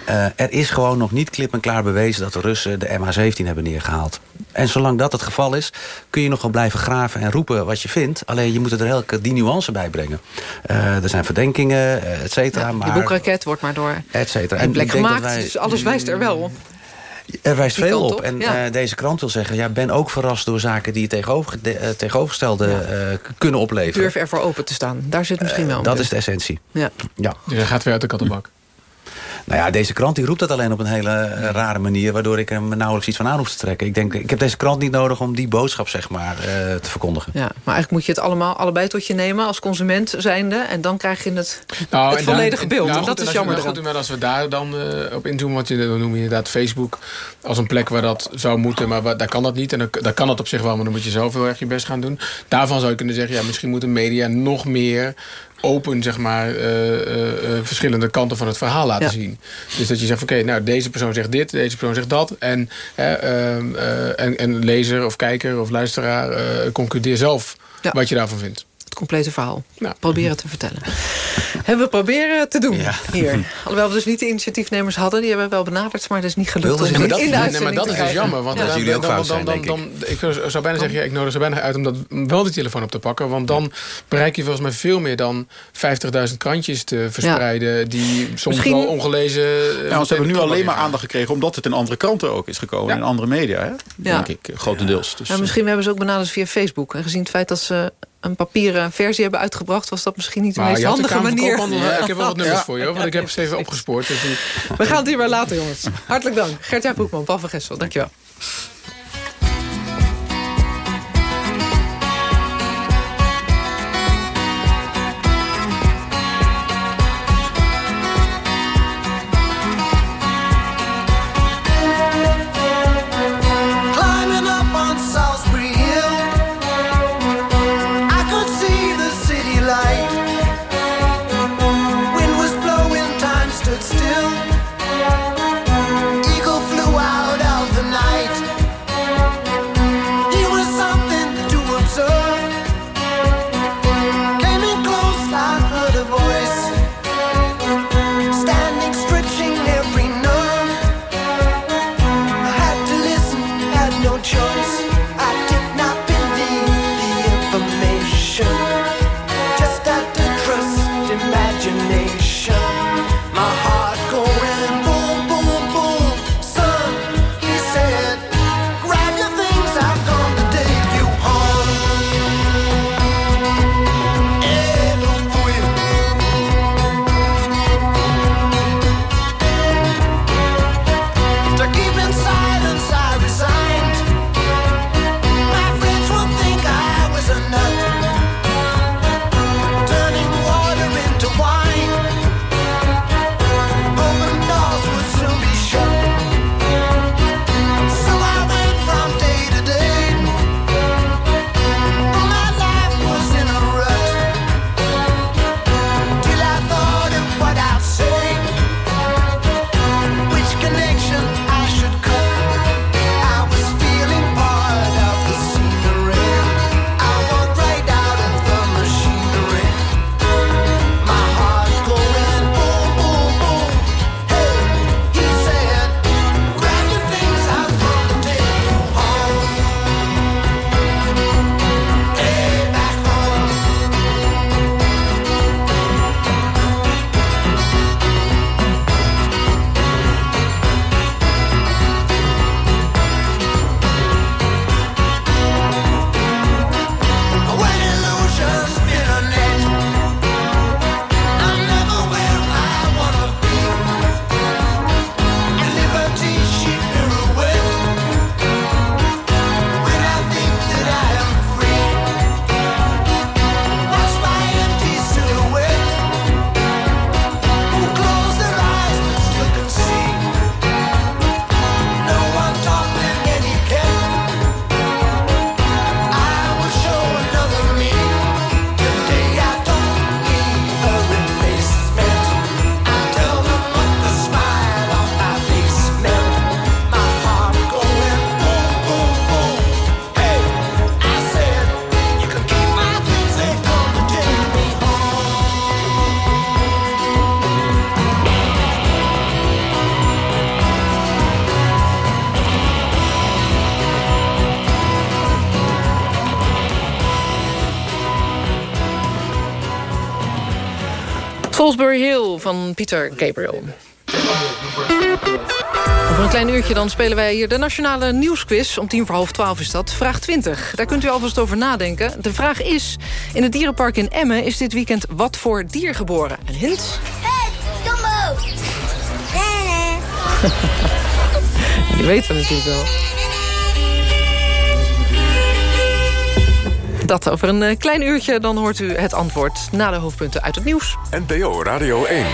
Ja. Uh, er is gewoon nog niet klip en klaar bewezen... dat de Russen de MH17 hebben neergehaald. En zolang dat het geval is, kun je nog wel blijven graven en roepen wat je vindt. Alleen je moet er elke die nuance bij brengen. Uh, er zijn verdenkingen, et cetera. Ja, maar, die boekraket wordt maar door et cetera. en plek gemaakt, wij, dus alles wijst er wel op. Er wijst veel op. En ja. uh, deze krant wil zeggen... ja, ben ook verrast door zaken die het tegenover, de, uh, tegenovergestelde ja. uh, kunnen opleveren. Durf ervoor open te staan. Daar zit misschien wel Dat is de essentie. Ja. Ja. Dus hij gaat weer uit de kattenbak. Nou ja, deze krant die roept dat alleen op een hele uh, rare manier... waardoor ik er nauwelijks iets van aan hoef te trekken. Ik denk, ik heb deze krant niet nodig om die boodschap zeg maar, uh, te verkondigen. Ja, maar eigenlijk moet je het allemaal allebei tot je nemen als consument zijnde... en dan krijg je het, nou, het volledige dan, beeld. Nou, en dat goed, is jammer. Nou, goed, maar als we daar dan uh, op inzoomen... want je, dan noem je inderdaad Facebook als een plek waar dat zou moeten... maar waar, daar kan dat niet en dan, daar kan dat op zich wel... maar dan moet je zelf heel erg je best gaan doen. Daarvan zou je kunnen zeggen... ja, misschien moeten media nog meer open zeg maar, uh, uh, verschillende kanten van het verhaal laten ja. zien. Dus dat je zegt, oké, okay, nou deze persoon zegt dit, deze persoon zegt dat. En, en, en lezer of kijker of luisteraar concludeer zelf ja. wat je daarvan vindt. Complete verhaal. Ja. Proberen te vertellen. hebben we proberen te doen ja. hier. Alhoewel we dus niet de initiatiefnemers hadden. Die hebben we wel benaderd, maar het is niet gelukt. In dat, de nee, maar dat is dus jammer. Want ja. dan, jullie ook dan, zijn, dan, dan, ik. zou bijna zeggen, ja, ik nodig ze bijna uit om dat, wel de telefoon op te pakken. Want dan bereik je volgens mij veel meer dan 50.000 krantjes te verspreiden. Die soms Misschien... wel ongelezen... Ja, want ze hebben nu alleen maar aandacht gekregen omdat het in andere kranten ook is gekomen. In andere media, hè? denk ik, grotendeels. Dus, ja, misschien hebben ze ook benaderd via Facebook. En gezien het feit dat ze een papieren versie hebben uitgebracht... was dat misschien niet de maar meest handige manier. Ja. Ik heb wel wat nummers ja. voor je, want ik heb ze even opgespoord. Dus. We gaan het hier weer later, jongens. Hartelijk dank. Gert-Jaap Broekman, Paul van Gessel, dankjewel. Salisbury Hill van Pieter Gabriel. Over een klein uurtje dan spelen wij hier de Nationale Nieuwsquiz. Om tien voor half twaalf is dat. Vraag 20. Daar kunt u alvast over nadenken. De vraag is, in het dierenpark in Emmen... is dit weekend wat voor dier geboren? Een hint? Hey, Dumbo! Je weet het natuurlijk wel. Dat over een eh, klein uurtje, dan hoort u het antwoord... na de hoofdpunten uit het nieuws. NPO Radio 1.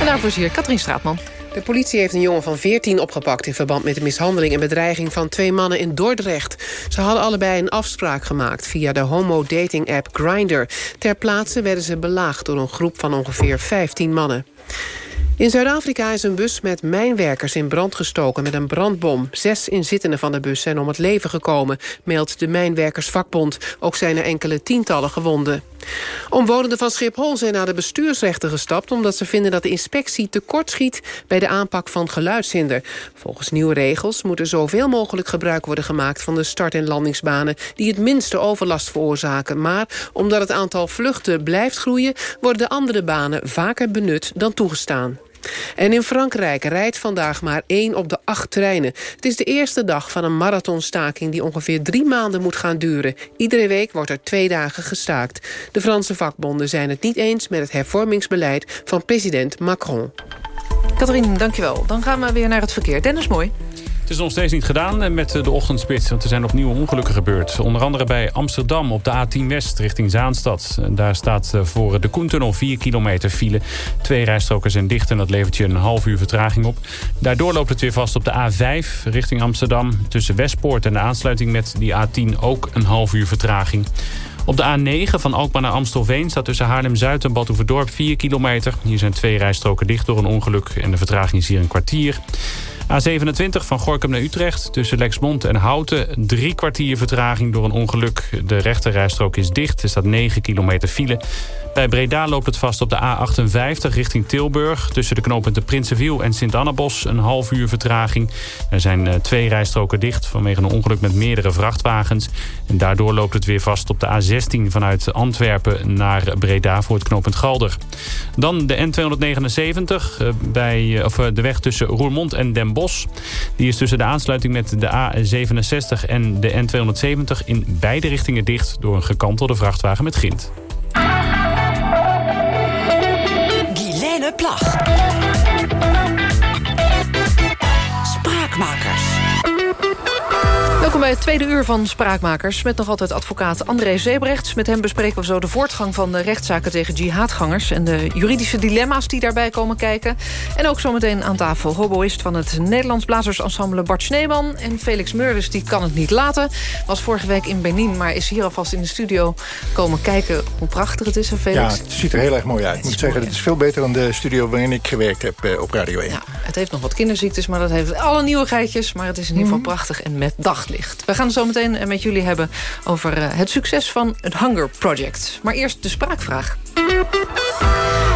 En daarvoor is hier Katrien Straatman. De politie heeft een jongen van 14 opgepakt... in verband met de mishandeling en bedreiging van twee mannen in Dordrecht. Ze hadden allebei een afspraak gemaakt via de homo-dating-app Grindr. Ter plaatse werden ze belaagd door een groep van ongeveer 15 mannen. In Zuid-Afrika is een bus met mijnwerkers in brand gestoken met een brandbom. Zes inzittenden van de bus zijn om het leven gekomen, meldt de Mijnwerkersvakbond. Ook zijn er enkele tientallen gewonden. Omwonenden van Schiphol zijn naar de bestuursrechter gestapt... omdat ze vinden dat de inspectie tekortschiet bij de aanpak van geluidshinder. Volgens nieuwe regels moet er zoveel mogelijk gebruik worden gemaakt... van de start- en landingsbanen die het minste overlast veroorzaken. Maar omdat het aantal vluchten blijft groeien... worden de andere banen vaker benut dan toegestaan. En in Frankrijk rijdt vandaag maar één op de acht treinen. Het is de eerste dag van een marathonstaking die ongeveer drie maanden moet gaan duren. Iedere week wordt er twee dagen gestaakt. De Franse vakbonden zijn het niet eens met het hervormingsbeleid van president Macron. Katrien, dankjewel. Dan gaan we weer naar het verkeer. Dennis Mooi. Het is nog steeds niet gedaan met de ochtendspits, want er zijn opnieuw ongelukken gebeurd. Onder andere bij Amsterdam op de A10 West richting Zaanstad. Daar staat eh, voor de Koentunnel 4 kilometer file. Twee rijstroken zijn dicht en dat levert je een half uur vertraging op. Daardoor loopt het weer vast op de A5 richting Amsterdam. Tussen Westpoort en de aansluiting met die A10 ook een half uur vertraging. Op de A9 van Alkmaar naar Amstelveen staat tussen Haarlem-Zuid en Badhoevedorp 4 kilometer. Hier zijn twee rijstroken dicht door een ongeluk en de vertraging is hier een kwartier. A27 van Gorkum naar Utrecht tussen Lexmond en Houten. Drie kwartier vertraging door een ongeluk. De rechterrijstrook is dicht. Er staat 9 kilometer file. Bij Breda loopt het vast op de A58 richting Tilburg. Tussen de knooppunten Prinsenviel en Sint-Annabos een half uur vertraging. Er zijn uh, twee rijstroken dicht vanwege een ongeluk met meerdere vrachtwagens. En daardoor loopt het weer vast op de A16 vanuit Antwerpen naar Breda voor het knooppunt Galder. Dan de N279 uh, bij, uh, of, de weg tussen Roermond en Den Bosch. Die is tussen de aansluiting met de A67 en de N270 in beide richtingen dicht door een gekantelde vrachtwagen met grind. Plag. Bij het tweede uur van Spraakmakers... met nog altijd advocaat André Zebrechts. Met hem bespreken we zo de voortgang van de rechtszaken tegen jihadgangers... en de juridische dilemma's die daarbij komen kijken. En ook zometeen aan tafel hoboïst van het Nederlands Blazersensemble Bart Sneeman... en Felix Meurders, die kan het niet laten. Was vorige week in Benin, maar is hier alvast in de studio komen kijken... hoe prachtig het is, hè Felix? Ja, het ziet er heel erg mooi uit. Ik moet zeggen, het is veel beter dan de studio waarin ik gewerkt heb eh, op Radio 1. Ja, het heeft nog wat kinderziektes, maar dat heeft alle nieuwigheidjes. Maar het is in ieder geval Mhm. prachtig en met daglicht. We gaan het zo meteen met jullie hebben over eh, het succes van het Hunger Project. Maar eerst de spraakvraag.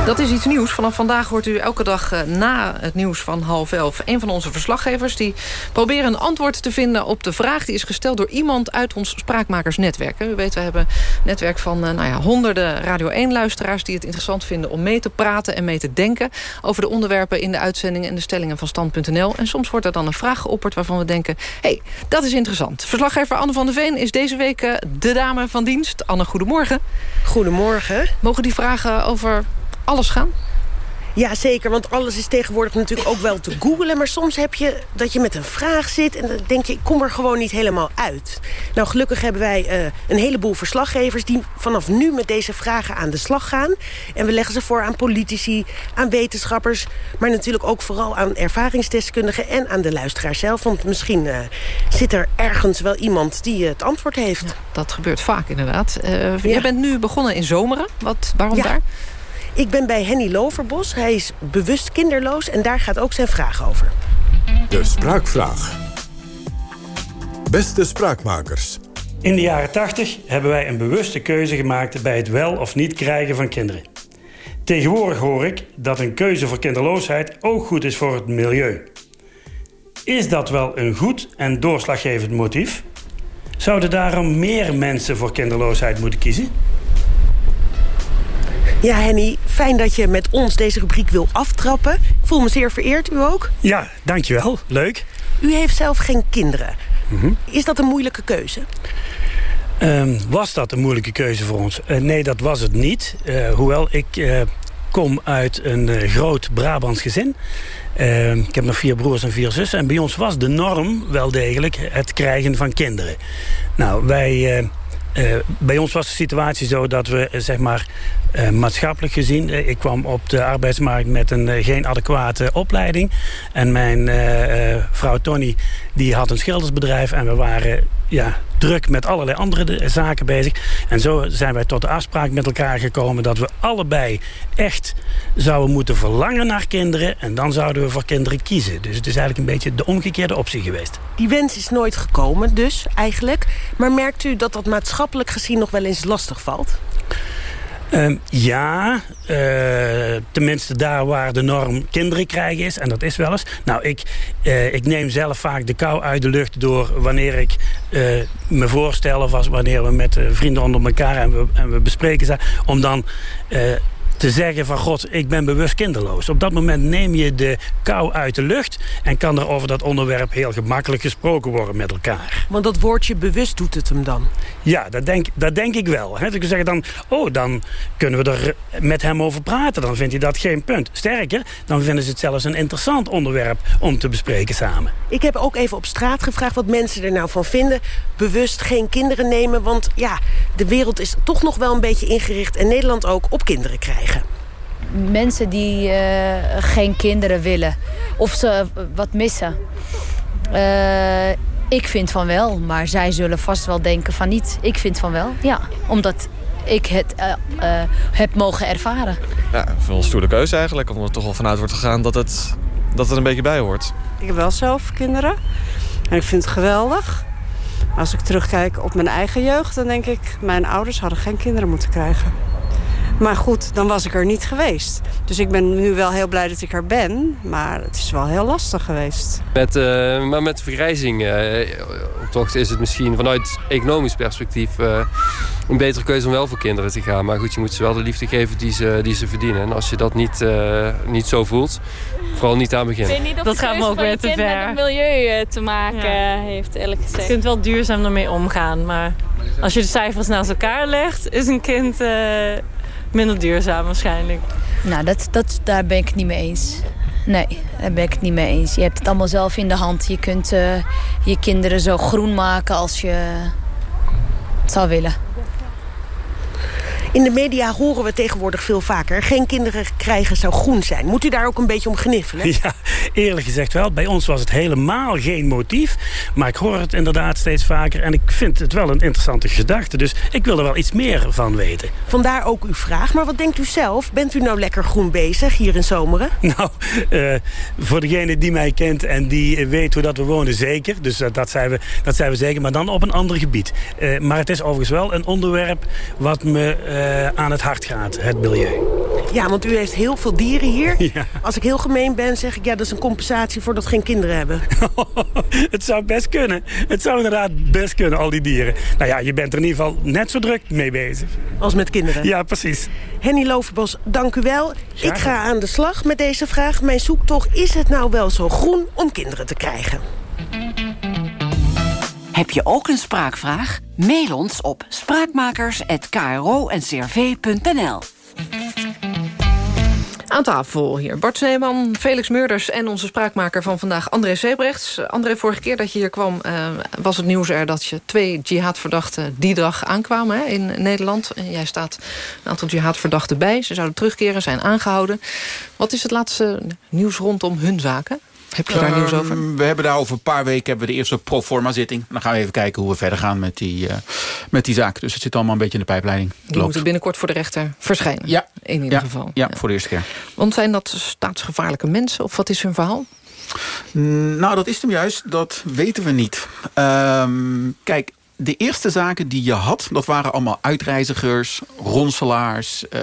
Dat is iets nieuws. Vanaf vandaag hoort u elke dag eh, na het nieuws van half elf... een van onze verslaggevers die proberen een antwoord te vinden... op de vraag die is gesteld door iemand uit ons spraakmakersnetwerk. U weet, we hebben een netwerk van eh, nou ja, honderden Radio 1-luisteraars... die het interessant vinden om mee te praten en mee te denken... over de onderwerpen in de uitzendingen en de stellingen van Stand.nl. En soms wordt er dan een vraag geopperd waarvan we denken... hé, hey, dat is interessant. Verslaggever Anne van der Veen is deze week eh, de dame van dienst. Anne, goedemorgen. Goedemorgen. Mogen die vragen over alles gaan? Ja, zeker, want alles is tegenwoordig natuurlijk ook wel te googlen. Maar soms heb je dat je met een vraag zit en dan denk je... ik kom er gewoon niet helemaal uit. Nou, gelukkig hebben wij uh, een heleboel verslaggevers... die vanaf nu met deze vragen aan de slag gaan. En we leggen ze voor aan politici, aan wetenschappers... maar natuurlijk ook vooral aan ervaringsdeskundigen... en aan de luisteraar zelf. Want misschien uh, zit er ergens wel iemand die uh, het antwoord heeft. Ja, dat gebeurt vaak inderdaad. Ja. Je bent nu begonnen in Zomeren. Wat, waarom ja. daar? Ik ben bij Henny Loverbos. Hij is bewust kinderloos en daar gaat ook zijn vraag over. De spraakvraag. Beste spraakmakers. In de jaren 80 hebben wij een bewuste keuze gemaakt... bij het wel of niet krijgen van kinderen. Tegenwoordig hoor ik dat een keuze voor kinderloosheid... ook goed is voor het milieu. Is dat wel een goed en doorslaggevend motief? Zouden daarom meer mensen voor kinderloosheid moeten kiezen? Ja, Henny, fijn dat je met ons deze rubriek wil aftrappen. Ik voel me zeer vereerd, u ook? Ja, dankjewel. Leuk. U heeft zelf geen kinderen. Mhm. Is dat een moeilijke keuze? Ehm, was dat een moeilijke keuze voor ons? Eh, nee, dat was het niet. Eh, hoewel ik eh, kom uit een groot Brabants gezin. Ehm, ik heb nog vier broers en vier zussen. En bij ons was de norm wel degelijk het krijgen van kinderen. Nou, wij... eh, bij ons was de situatie zo dat we, eh, zeg maar, eh, maatschappelijk gezien... ik kwam op de arbeidsmarkt met een geen adequate opleiding. En mijn vrouw Tony, die had een schildersbedrijf... en we waren ja, druk met allerlei andere de- zaken bezig. En zo zijn wij tot de afspraak met elkaar gekomen... dat we allebei echt zouden moeten verlangen naar kinderen... en dan zouden we voor kinderen kiezen. Dus het is eigenlijk een beetje de omgekeerde optie geweest. Die wens is nooit gekomen, dus eigenlijk. Maar merkt u dat dat maatschappelijk gezien nog wel eens lastig valt? Ehm, ja, eh, tenminste daar waar de norm kinderen krijgen is. En dat is wel eens. Nou, ik, eh, ik neem zelf vaak de kou uit de lucht door wanneer ik eh, me voorstel... of als wanneer we met vrienden onder elkaar en we, en we bespreken zijn... om dan... te zeggen van god, ik ben bewust kinderloos. Op dat moment neem je de kou uit de lucht... en kan er over dat onderwerp heel gemakkelijk gesproken worden met elkaar. Want dat woordje bewust doet het hem dan. Ja, dat denk, dat denk ik wel. Hè. Dus ik zeg dan, oh, dan kunnen we er met hem over praten. Dan vindt hij dat geen punt. Sterker, dan vinden ze het zelfs een interessant onderwerp om te bespreken samen. Ik heb ook even op straat gevraagd wat mensen er nou van vinden. Bewust geen kinderen nemen, want ja, de wereld is toch nog wel een beetje ingericht... en Nederland ook op kinderen krijgen. Mensen die eh, geen kinderen willen of ze wat missen. Eh, ik vind van wel, maar zij zullen vast wel denken van niet. Ik vind van wel, ja. Omdat ik het eh, heb mogen ervaren. Ja, een stoere keuze eigenlijk. Omdat er toch wel vanuit wordt gegaan dat het, dat het er een beetje bij hoort. Ik heb wel zelf kinderen. En ik vind het geweldig. Als ik terugkijk op mijn eigen jeugd, dan denk ik... mijn ouders hadden geen kinderen moeten krijgen. Maar goed, dan was ik er niet geweest. Dus ik ben nu wel heel blij dat ik er ben. Maar het is wel heel lastig geweest. Met, eh, maar met de vergrijzing eh, op tocht is het misschien vanuit economisch perspectief eh, een betere keuze om wel voor kinderen te gaan. Maar goed, je moet ze wel de liefde geven die ze, die ze verdienen. En als je dat niet, eh, niet zo voelt, vooral niet aan beginnen. dat gaat me ook weer te ver. met het milieu te maken heeft, eerlijk gezegd. Je kunt wel duurzaam ermee omgaan, maar als je de cijfers naast elkaar legt... is een kind eh, minder duurzaam waarschijnlijk. Nou, dat, dat, daar ben ik het niet mee eens. Nee, daar ben ik het niet mee eens. Je hebt het allemaal zelf in de hand. Je kunt eh, je kinderen zo groen maken als je het zou willen. In de media horen we tegenwoordig veel vaker... geen kinderen krijgen zou groen zijn. Moet u daar ook een beetje om gniffelen? Ja, eerlijk gezegd wel. Bij ons was het helemaal geen motief. Maar ik hoor het inderdaad steeds vaker. En ik vind het wel een interessante gedachte. Dus ik wil er wel iets meer van weten. Vandaar ook uw vraag. Maar wat denkt u zelf? Bent u nou lekker groen bezig hier in Zomeren? Nou, eh, voor degene die mij kent en die weet hoe dat we wonen, zeker. Dus eh, dat, zijn we, dat zijn we zeker, maar dan op een ander gebied. Eh, maar het is overigens wel een onderwerp wat me aan het hart gaat, het milieu. Ja, want u heeft heel veel dieren hier. Als ik heel gemeen ben, zeg ik... ja, dat is een compensatie voor dat geen kinderen hebben. het zou best kunnen. Het zou inderdaad best kunnen, al die dieren. Nou ja, je bent er in ieder geval net zo druk mee bezig. Als met kinderen? Ja, precies. Henny Loverbos, dank u wel. Ik ga aan de slag met deze vraag. Mijn zoektocht, is het nou wel zo groen om kinderen te krijgen? Heb je ook een spraakvraag? Mail ons op spraakmakers.kro-ncrv.nl Aan tafel hier Bart Sneeman, Felix Meurders en onze spraakmaker van vandaag André Sebrechts. André, vorige keer dat je hier kwam eh, was het nieuws er dat je twee jihadverdachten die dag aankwamen hè, in Nederland. En jij staat een aantal jihadverdachten bij. Ze zouden terugkeren, zijn aangehouden. Wat is het laatste nieuws rondom hun zaken? Heb je daar nieuws over? Ehm, We hebben daar over een paar weken hebben we de eerste proforma zitting. Dan gaan we even kijken hoe we verder gaan met die, eh, met die zaak. Dus het zit allemaal een beetje in de pijpleiding. Het Die moeten binnenkort voor de rechter verschijnen. Ja. In ieder ja. geval. Ja, voor de eerste keer. Want zijn dat staatsgevaarlijke mensen of wat is hun verhaal? Mm, Nou, dat is hem juist. Dat weten we niet. Ehm, kijk, de eerste zaken die je had... dat waren allemaal uitreizigers, ronselaars. eh,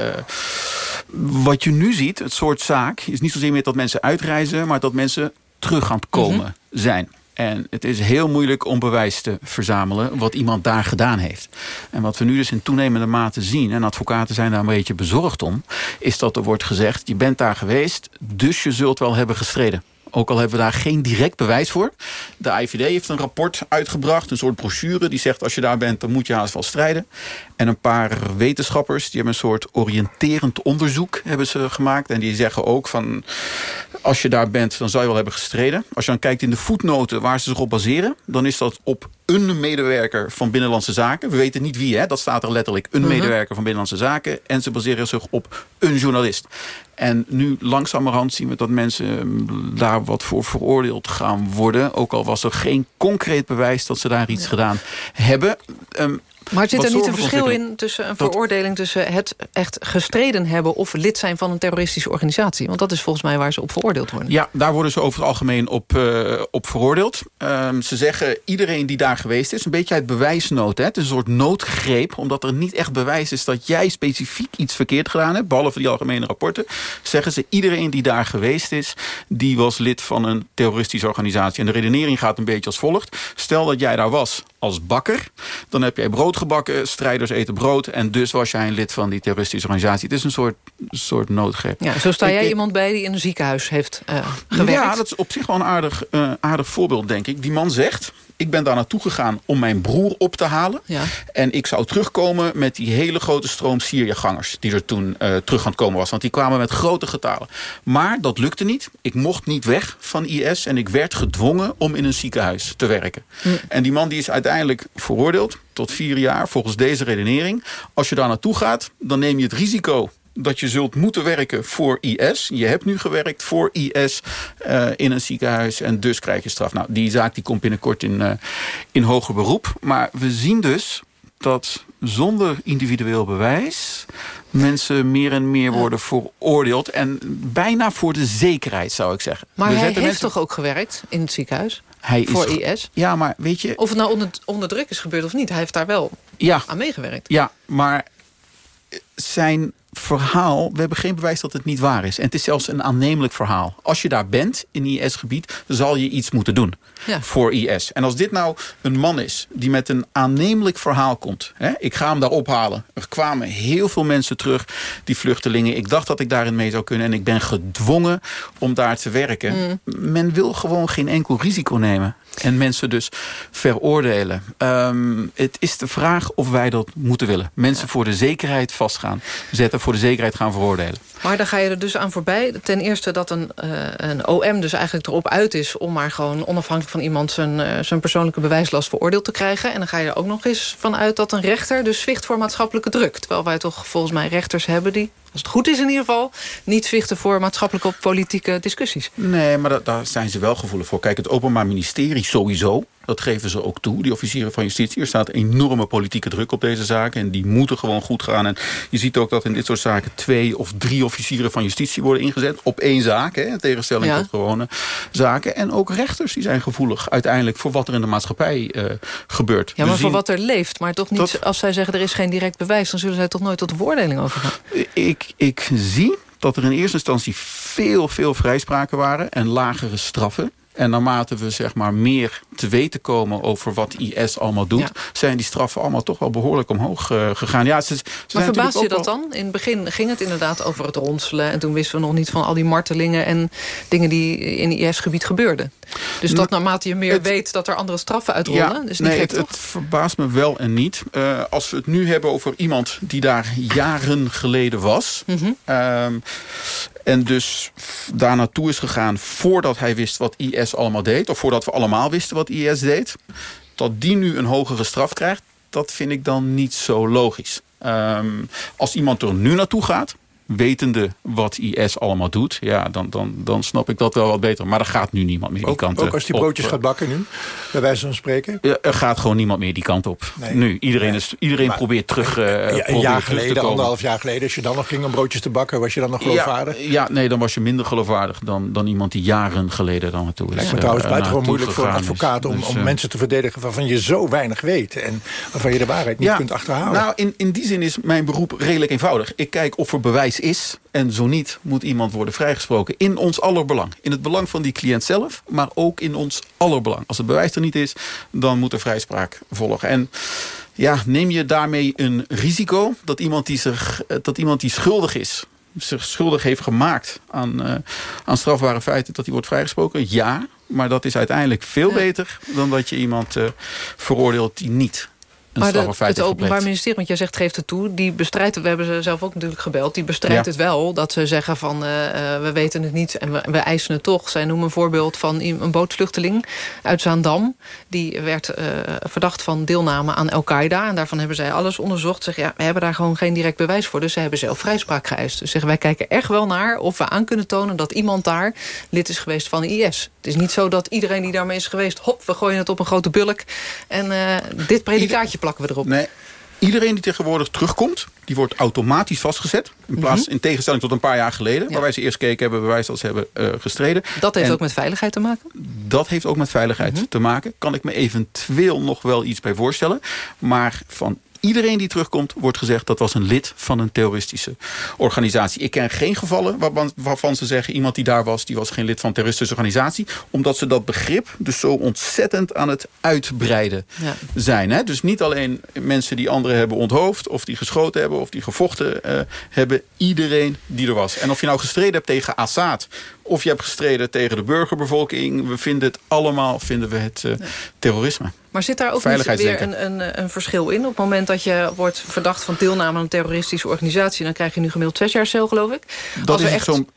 wat je nu ziet, het soort zaak... is niet zozeer meer dat mensen uitreizen... maar dat mensen terug aan het komen zijn. En het is heel moeilijk om bewijs te verzamelen wat iemand daar gedaan heeft. En wat we nu dus in toenemende mate zien, en advocaten zijn daar een beetje bezorgd om, is dat er wordt gezegd, je bent daar geweest, dus je zult wel hebben gestreden. Ook al hebben we daar geen direct bewijs voor. De IVD heeft een rapport uitgebracht, een soort brochure... die zegt als je daar bent, dan moet je haast wel strijden. En een paar wetenschappers die hebben een soort oriënterend onderzoek hebben ze gemaakt. En die zeggen ook van als je daar bent, dan zou je wel hebben gestreden. Als je dan kijkt in de voetnoten waar ze zich op baseren... dan is dat op een medewerker van Binnenlandse Zaken. We weten niet wie, hè? dat staat er letterlijk. Een Mhm. medewerker van Binnenlandse Zaken. En ze baseren zich op een journalist. En nu langzamerhand zien we dat mensen mm, daar wat voor veroordeeld gaan worden. Ook al was er geen concreet bewijs dat ze daar iets gedaan hebben. Ehm, Maar zit er niet een verschil in tussen een veroordeling... tussen het echt gestreden hebben of lid zijn van een terroristische organisatie? Want dat is volgens mij waar ze op veroordeeld worden. Ja, daar worden ze over het algemeen op, eh, op veroordeeld. Ehm, ze zeggen iedereen die daar geweest is, een beetje uit bewijsnood. Hè? Het is een soort noodgreep, omdat er niet echt bewijs is... dat jij specifiek iets verkeerd gedaan hebt, behalve die algemene rapporten. Zeggen ze iedereen die daar geweest is, die was lid van een terroristische organisatie. En de redenering gaat een beetje als volgt. Stel dat jij daar was als bakker, dan heb jij brood gebakken, strijders eten brood... en dus was jij een lid van die terroristische organisatie. Het is een soort, soort noodgreep. Ja, zo sta jij ik- iemand bij die in een ziekenhuis heeft eh, gewerkt. ja, dat is op zich wel een aardig, eh, aardig voorbeeld, denk ik. Die man zegt, ik ben daar naartoe gegaan om mijn broer op te halen. Ja. En ik zou terugkomen met die hele grote stroom Syriëgangers... die er toen eh, terug aan het komen was. Want die kwamen met grote getalen. Maar dat lukte niet. Ik mocht niet weg van IS. En ik werd gedwongen om in een ziekenhuis te werken. En die man die is uiteindelijk veroordeeld tot vier jaar... volgens deze redenering. Als je daar naartoe gaat, dan neem je het risico dat je zult moeten werken voor IS. Je hebt nu gewerkt voor IS eh, in een ziekenhuis en dus krijg je straf. Nou, die zaak die komt binnenkort in, eh, in hoger beroep. Maar we zien dus dat zonder individueel bewijs mensen meer en meer worden veroordeeld. En bijna voor de zekerheid, zou ik zeggen. Maar hij heeft mensen- toch ook gewerkt in het ziekenhuis? Hij is- voor IS? Ja, maar weet je... Of het nou onder, onder druk is gebeurd of niet. Hij heeft daar wel Ja. aan meegewerkt. Ja, maar zijn verhaal, we hebben geen bewijs dat het niet waar is. En het is zelfs een aannemelijk verhaal. Als je daar bent in IS-gebied, zal je iets moeten doen Ja. voor IS. En als dit nou een man is die met een aannemelijk verhaal komt. Hè, ik ga hem daar ophalen. Er kwamen heel veel mensen terug, die vluchtelingen. Ik dacht dat ik daarin mee zou kunnen. En ik ben gedwongen om daar te werken. Men wil gewoon geen enkel risico nemen. En mensen dus veroordelen. Ehm, het is de vraag of wij dat moeten willen. Mensen voor de zekerheid vast gaan zetten. Voor de zekerheid gaan veroordelen. Maar dan ga je er dus aan voorbij. Ten eerste dat een, eh, een OM dus eigenlijk erop uit is... om maar gewoon onafhankelijk van iemand zijn, eh, zijn persoonlijke bewijslast veroordeeld te krijgen. En dan ga je er ook nog eens vanuit dat een rechter dus zwicht voor maatschappelijke druk. Terwijl wij toch volgens mij rechters hebben die, als het goed is in ieder geval... niet zwichten voor maatschappelijke of politieke discussies. Nee, maar da- daar zijn ze wel gevoelig voor. Kijk, het Openbaar Ministerie sowieso. Dat geven ze ook toe, die officieren van justitie. Er staat enorme politieke druk op deze zaken. En die moeten gewoon goed gaan. En je ziet ook dat in dit soort zaken twee of drie officieren van justitie worden ingezet. Op één zaak, hè, in tegenstelling Ja. tot gewone zaken. En ook rechters die zijn gevoelig uiteindelijk voor wat er in de maatschappij eh, gebeurt. Ja, maar voor wat er leeft. Maar toch niet, Dat- als zij zeggen er is geen direct bewijs... dan zullen zij toch nooit tot de beoordeling overgaan. Ik, ik zie dat er in eerste instantie veel, veel vrijspraken waren en lagere straffen. En naarmate we zeg maar meer te weten komen over wat IS allemaal doet... zijn die straffen allemaal toch wel behoorlijk omhoog eh, gegaan. Ja, ze, Maar verbaast je dat dan? In het begin ging het inderdaad over het ronselen... en toen wisten we nog niet van al die martelingen... en dingen die in IS-gebied gebeurden. Dus dat naarmate je meer weet dat er andere straffen uitrollen... is niet nee, gek, het, toch? het verbaast me wel en niet. Eh, als we het nu hebben over iemand die daar jaren geleden was... Mhm. ehm, en dus daar naartoe is gegaan voordat hij wist wat IS allemaal deed... of voordat we allemaal wisten wat IS deed... dat die nu een hogere straf krijgt, dat vind ik dan niet zo logisch. Ehm, als iemand er nu naartoe gaat wetende wat IS allemaal doet... ja, dan, dan, dan snap ik dat wel wat beter. Maar er gaat nu niemand meer die kant ook als die op. broodjes gaat bakken nu, bij wijze van spreken. Er gaat gewoon niemand meer die kant op. Nu, iedereen, is, iedereen Maar- probeert terug, eh, Ja, een probeert jaar geleden, anderhalf jaar geleden... als je dan nog ging om broodjes te bakken, was je dan nog geloofwaardig? Ja, ja, nee, dan was je minder geloofwaardig dan, dan iemand die jaren geleden dan naartoe is. Lijkt me eh, trouwens buitengewoon naartoe moeilijk voor een is. advocaat... om, Dus, om eh, mensen te verdedigen waarvan je zo weinig weet... en waarvan je de waarheid niet kunt achterhalen. Nou, in, in die zin is mijn beroep redelijk eenvoudig. Ik kijk of er bewijs is. En zo niet moet iemand worden vrijgesproken. In ons aller belang. In het belang van die cliënt zelf, maar ook in ons aller belang. Als het bewijs er niet is, dan moet er vrijspraak volgen. En ja, neem je daarmee een risico dat iemand die, zich, dat iemand die schuldig is zich schuldig heeft gemaakt aan, uh, aan strafbare feiten... dat hij wordt vrijgesproken? Ja, maar dat is uiteindelijk veel beter... dan dat je iemand uh, veroordeelt die niet maar de, het Openbaar Ministerie, want jij zegt geeft het toe... die bestrijdt, we hebben ze zelf ook natuurlijk gebeld... die bestrijdt het wel, dat ze zeggen van... Uh, we weten het niet en we, we, eisen het toch. Zij noemen een voorbeeld van een bootvluchteling uit Zaandam. Die werd uh, verdacht van deelname aan Al-Qaeda... en daarvan hebben zij alles onderzocht. Zeg, ja, we hebben daar gewoon geen direct bewijs voor... dus ze hebben zelf vrijspraak geëist. Dus zeggen wij kijken echt wel naar of we aan kunnen tonen... dat iemand daar lid is geweest van de IS. Het is niet zo dat iedereen die daarmee is geweest... hop, we gooien het op een grote bulk en uh, dit predikaatje plakken we erop. Nee, iedereen die tegenwoordig terugkomt, die wordt automatisch vastgezet. In, plaats, mhm. in tegenstelling tot een paar jaar geleden... waar wij ze eerst keken hebben, bewijs dat ze hebben uh, gestreden. Dat heeft ook met veiligheid te maken? Dat heeft ook met veiligheid mhm. te maken. Kan ik me eventueel nog wel iets bij voorstellen. Maar van iedereen die terugkomt, wordt gezegd... dat was een lid van een terroristische organisatie. Ik ken geen gevallen waarvan ze zeggen... iemand die daar was, die was geen lid van een terroristische organisatie. Omdat ze dat begrip dus zo ontzettend aan het uitbreiden zijn. Hè? Dus niet alleen mensen die anderen hebben onthoofd... of die geschoten hebben of die gevochten uh, hebben. Iedereen die er was. En of je nou gestreden hebt tegen Assad of je hebt gestreden tegen de burgerbevolking. We vinden het allemaal vinden we het uh, terrorisme. Maar zit daar ook niet weer een, een, een, verschil in? Op het moment dat je wordt verdacht van deelname aan een terroristische organisatie... dan krijg je nu gemiddeld zes jaar cel, geloof ik. Dat als is echt... zo'n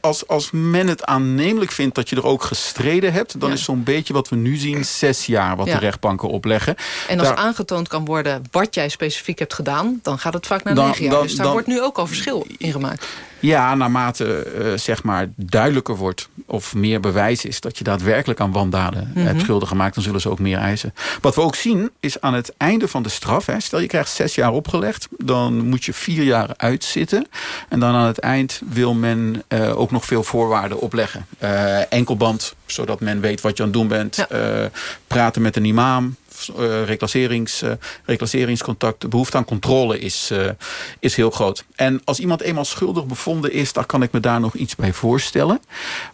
als, als men het aannemelijk vindt dat je er ook gestreden hebt... dan is zo'n beetje wat we nu zien zes jaar wat de rechtbanken opleggen. En als aangetoond kan worden wat jij specifiek hebt gedaan... dan gaat het vaak naar negen jaar. dus daar wordt nu ook al verschil in gemaakt. Ja, naarmate uh, zeg maar duidelijker wordt of meer bewijs is... dat je daadwerkelijk aan wandaden mm hebt schuldig gemaakt... dan zullen ze ook meer eisen. Wat we ook zien is aan het einde van de straf... Hè, stel je krijgt zes jaar opgelegd... dan moet je vier jaar uitzitten. En dan aan het eind wil men uh, ook nog veel voorwaarden opleggen. Uh, enkelband, zodat men weet wat je aan het doen bent. Ja. praten met een imam uh, reclasserings, uh, reclasseringscontact, de behoefte aan controle is, uh, is heel groot. En als iemand eenmaal schuldig bevonden is, dan kan ik me daar nog iets bij voorstellen.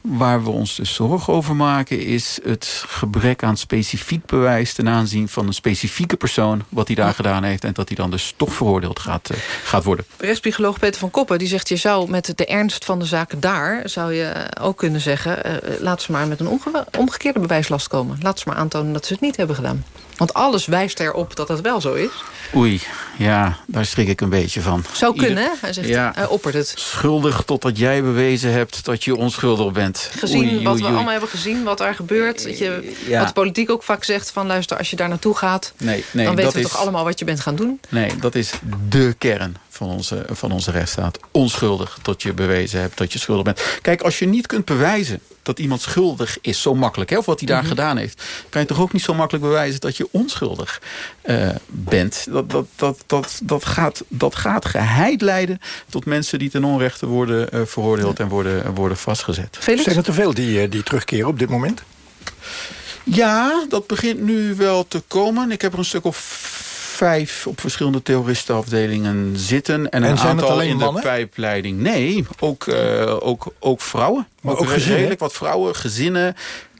Waar we ons dus zorgen over maken, is het gebrek aan specifiek bewijs ten aanzien van een specifieke persoon, wat hij daar gedaan heeft en dat hij dan dus toch veroordeeld gaat, gaat worden. Rechtspsycholoog Peter van Koppen die zegt, je zou met de ernst van de zaken daar, zou je ook kunnen zeggen, laat ze maar met een omgekeerde bewijslast komen. Laat ze maar aantonen dat ze het niet hebben gedaan. Want alles wijst erop dat het wel zo is. Oei, ja, daar schrik ik een beetje van. Zou kunnen, hè? Hij zegt, ja, hij oppert het. Schuldig totdat jij bewezen hebt dat je onschuldig bent. Gezien wat we allemaal hebben gezien, wat er gebeurt. Dat je, Wat de politiek ook vaak zegt van... luister, als je daar naartoe gaat... Nee, nee, dan weten we toch allemaal wat je bent gaan doen? Nee, dat is de kern van onze, van onze rechtsstaat. Onschuldig tot je bewezen hebt dat je schuldig bent. Kijk, als je niet kunt bewijzen dat iemand schuldig is, zo makkelijk, hè, of wat hij daar mhm. gedaan heeft... kan je toch ook niet zo makkelijk bewijzen dat je onschuldig uh, bent. Dat, dat, dat, dat, dat, gaat, dat gaat geheid leiden tot mensen die ten onrechte worden uh, veroordeeld... en worden, worden vastgezet. Felix? Zijn er te veel die, eh, die terugkeren op dit moment? Ja, dat begint nu wel te komen. Ik heb er een stuk of vijf op verschillende terroristenafdelingen zitten. En, een aantal in de pijpleiding. Nee, ook, uh, ook, ook vrouwen. Maar ook, ook redelijk wat vrouwen, gezinnen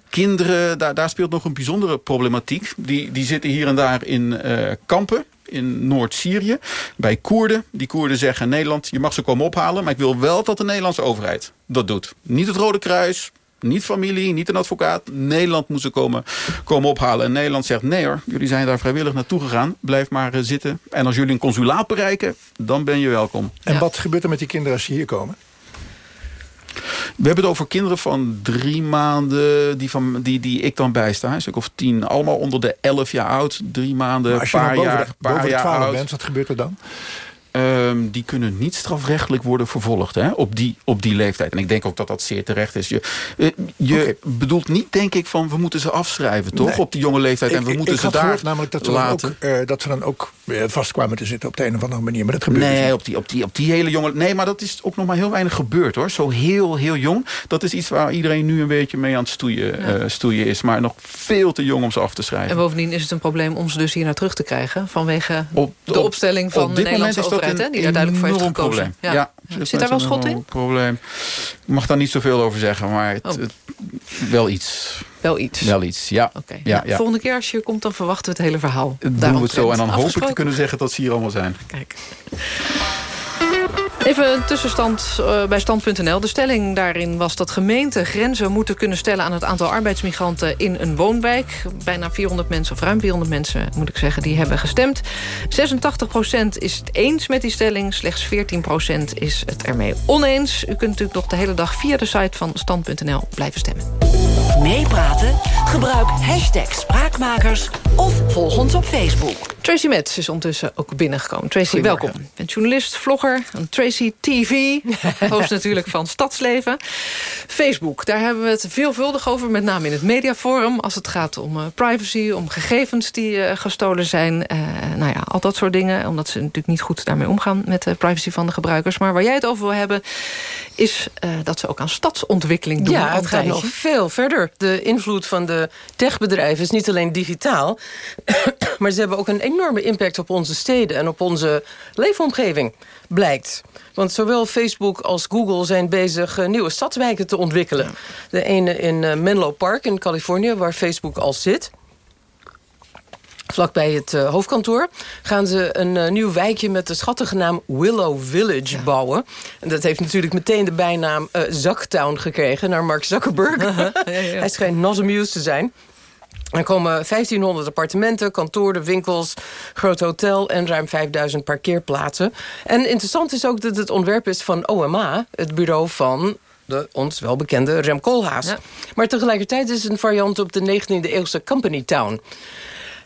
kinderen, daar, daar speelt nog een bijzondere problematiek. Die, die zitten hier en daar in uh, kampen in Noord-Syrië. Bij Koerden. Die Koerden zeggen Nederland, je mag ze komen ophalen... maar ik wil wel dat de Nederlandse overheid dat doet. Niet het Rode Kruis, niet familie, niet een advocaat. Nederland moet ze komen, komen ophalen. En Nederland zegt, nee hoor, jullie zijn daar vrijwillig naartoe gegaan. Blijf maar eh, zitten. En als jullie een consulaat bereiken, dan ben je welkom. En wat gebeurt er met die kinderen als ze hier komen? We hebben het over kinderen van drie maanden die, van, die, die ik dan bijsta. Een stuk of tien. Allemaal onder de elf jaar oud. Drie maanden, een paar jaar, de, paar jaar oud. Bent, wat gebeurt er dan? Um, die kunnen niet strafrechtelijk worden vervolgd hè, op, die, op die leeftijd. En ik denk ook dat dat zeer terecht is. Je, uh, je okay. bedoelt niet, denk ik, van we moeten ze afschrijven, toch? Nee. Op die jonge leeftijd. En we ik, moeten ik ze daar gehoord, namelijk dat, laten. Dan ook, uh, dat ze dan ook vast kwamen te zitten op de een of andere manier. Maar dat gebeurt Nee, dus op die, op, die, op die hele jonge... Nee, maar dat is ook nog maar heel weinig gebeurd, hoor. Zo heel, heel jong. Dat is iets waar iedereen nu een beetje mee aan het stoeien, ja. uh, stoeien is. Maar nog veel te jong om ze af te schrijven. En bovendien is het een probleem om ze dus hier naar terug te krijgen... vanwege op, de, opstelling van op dit de Nederlandse moment is hè, die daar duidelijk voor heeft gekozen. Probleem. Ja. Zit daar wel schot in? Probleem. Ik mag daar niet zoveel over zeggen, maar het, Oh. het- wel iets. Wel iets. Wel iets, ja. Oké. ja, Nou, ja. Volgende keer als je komt, dan verwachten we het hele verhaal. Doen we het zo en dan hoop ik te kunnen zeggen dat ze hier allemaal zijn. Kijk. Even een tussenstand eh, bij stand.nl. De stelling daarin was dat gemeenten grenzen moeten kunnen stellen... aan het aantal arbeidsmigranten in een woonwijk. Bijna 400 mensen, of ruim 400 mensen moet ik zeggen, die hebben gestemd. 86% is het eens met die stelling. Slechts 14% is het ermee oneens. U kunt natuurlijk nog de hele dag via de site van stand.nl blijven stemmen. Meepraten? Gebruik hashtag Spraakmakers of volg ons op Facebook. Tracy Metz is ondertussen ook binnengekomen. Tracy, welkom. Je bent journalist, vlogger, een Tracy TV. host natuurlijk van Stadsleven. Facebook, daar hebben we het veelvuldig over. Met name in het mediaforum. Als het gaat om eh, privacy, om gegevens die eh, gestolen zijn. Eh, nou ja, al dat soort dingen. Omdat ze natuurlijk niet goed daarmee omgaan met de privacy van de gebruikers. Maar waar jij het over wil hebben... is eh, dat ze ook aan stadsontwikkeling doen. Ja, het gaat nog veel verder. De invloed van de techbedrijven is niet alleen digitaal... maar ze hebben ook een enorme impact op onze steden... en op onze leefomgeving, blijkt. Want zowel Facebook als Google zijn bezig eh, nieuwe stadswijken te ontwikkelen. De ene in eh, Menlo Park in Californië, waar Facebook al zit... Vlakbij het eh, hoofdkantoor gaan ze een eh, nieuw wijkje met de schattige naam Willow Village bouwen. En dat heeft natuurlijk meteen de bijnaam eh Zaktown gekregen naar Mark Zuckerberg. Hij schijnt not amused te zijn. Er komen 1500 appartementen, kantoren, winkels, groot hotel en ruim 5000 parkeerplaatsen. En interessant is ook dat het ontwerp is van OMA, het bureau van de ons welbekende Rem Koolhaas. Maar tegelijkertijd is het een variant op de 19e eeuwse Company Town.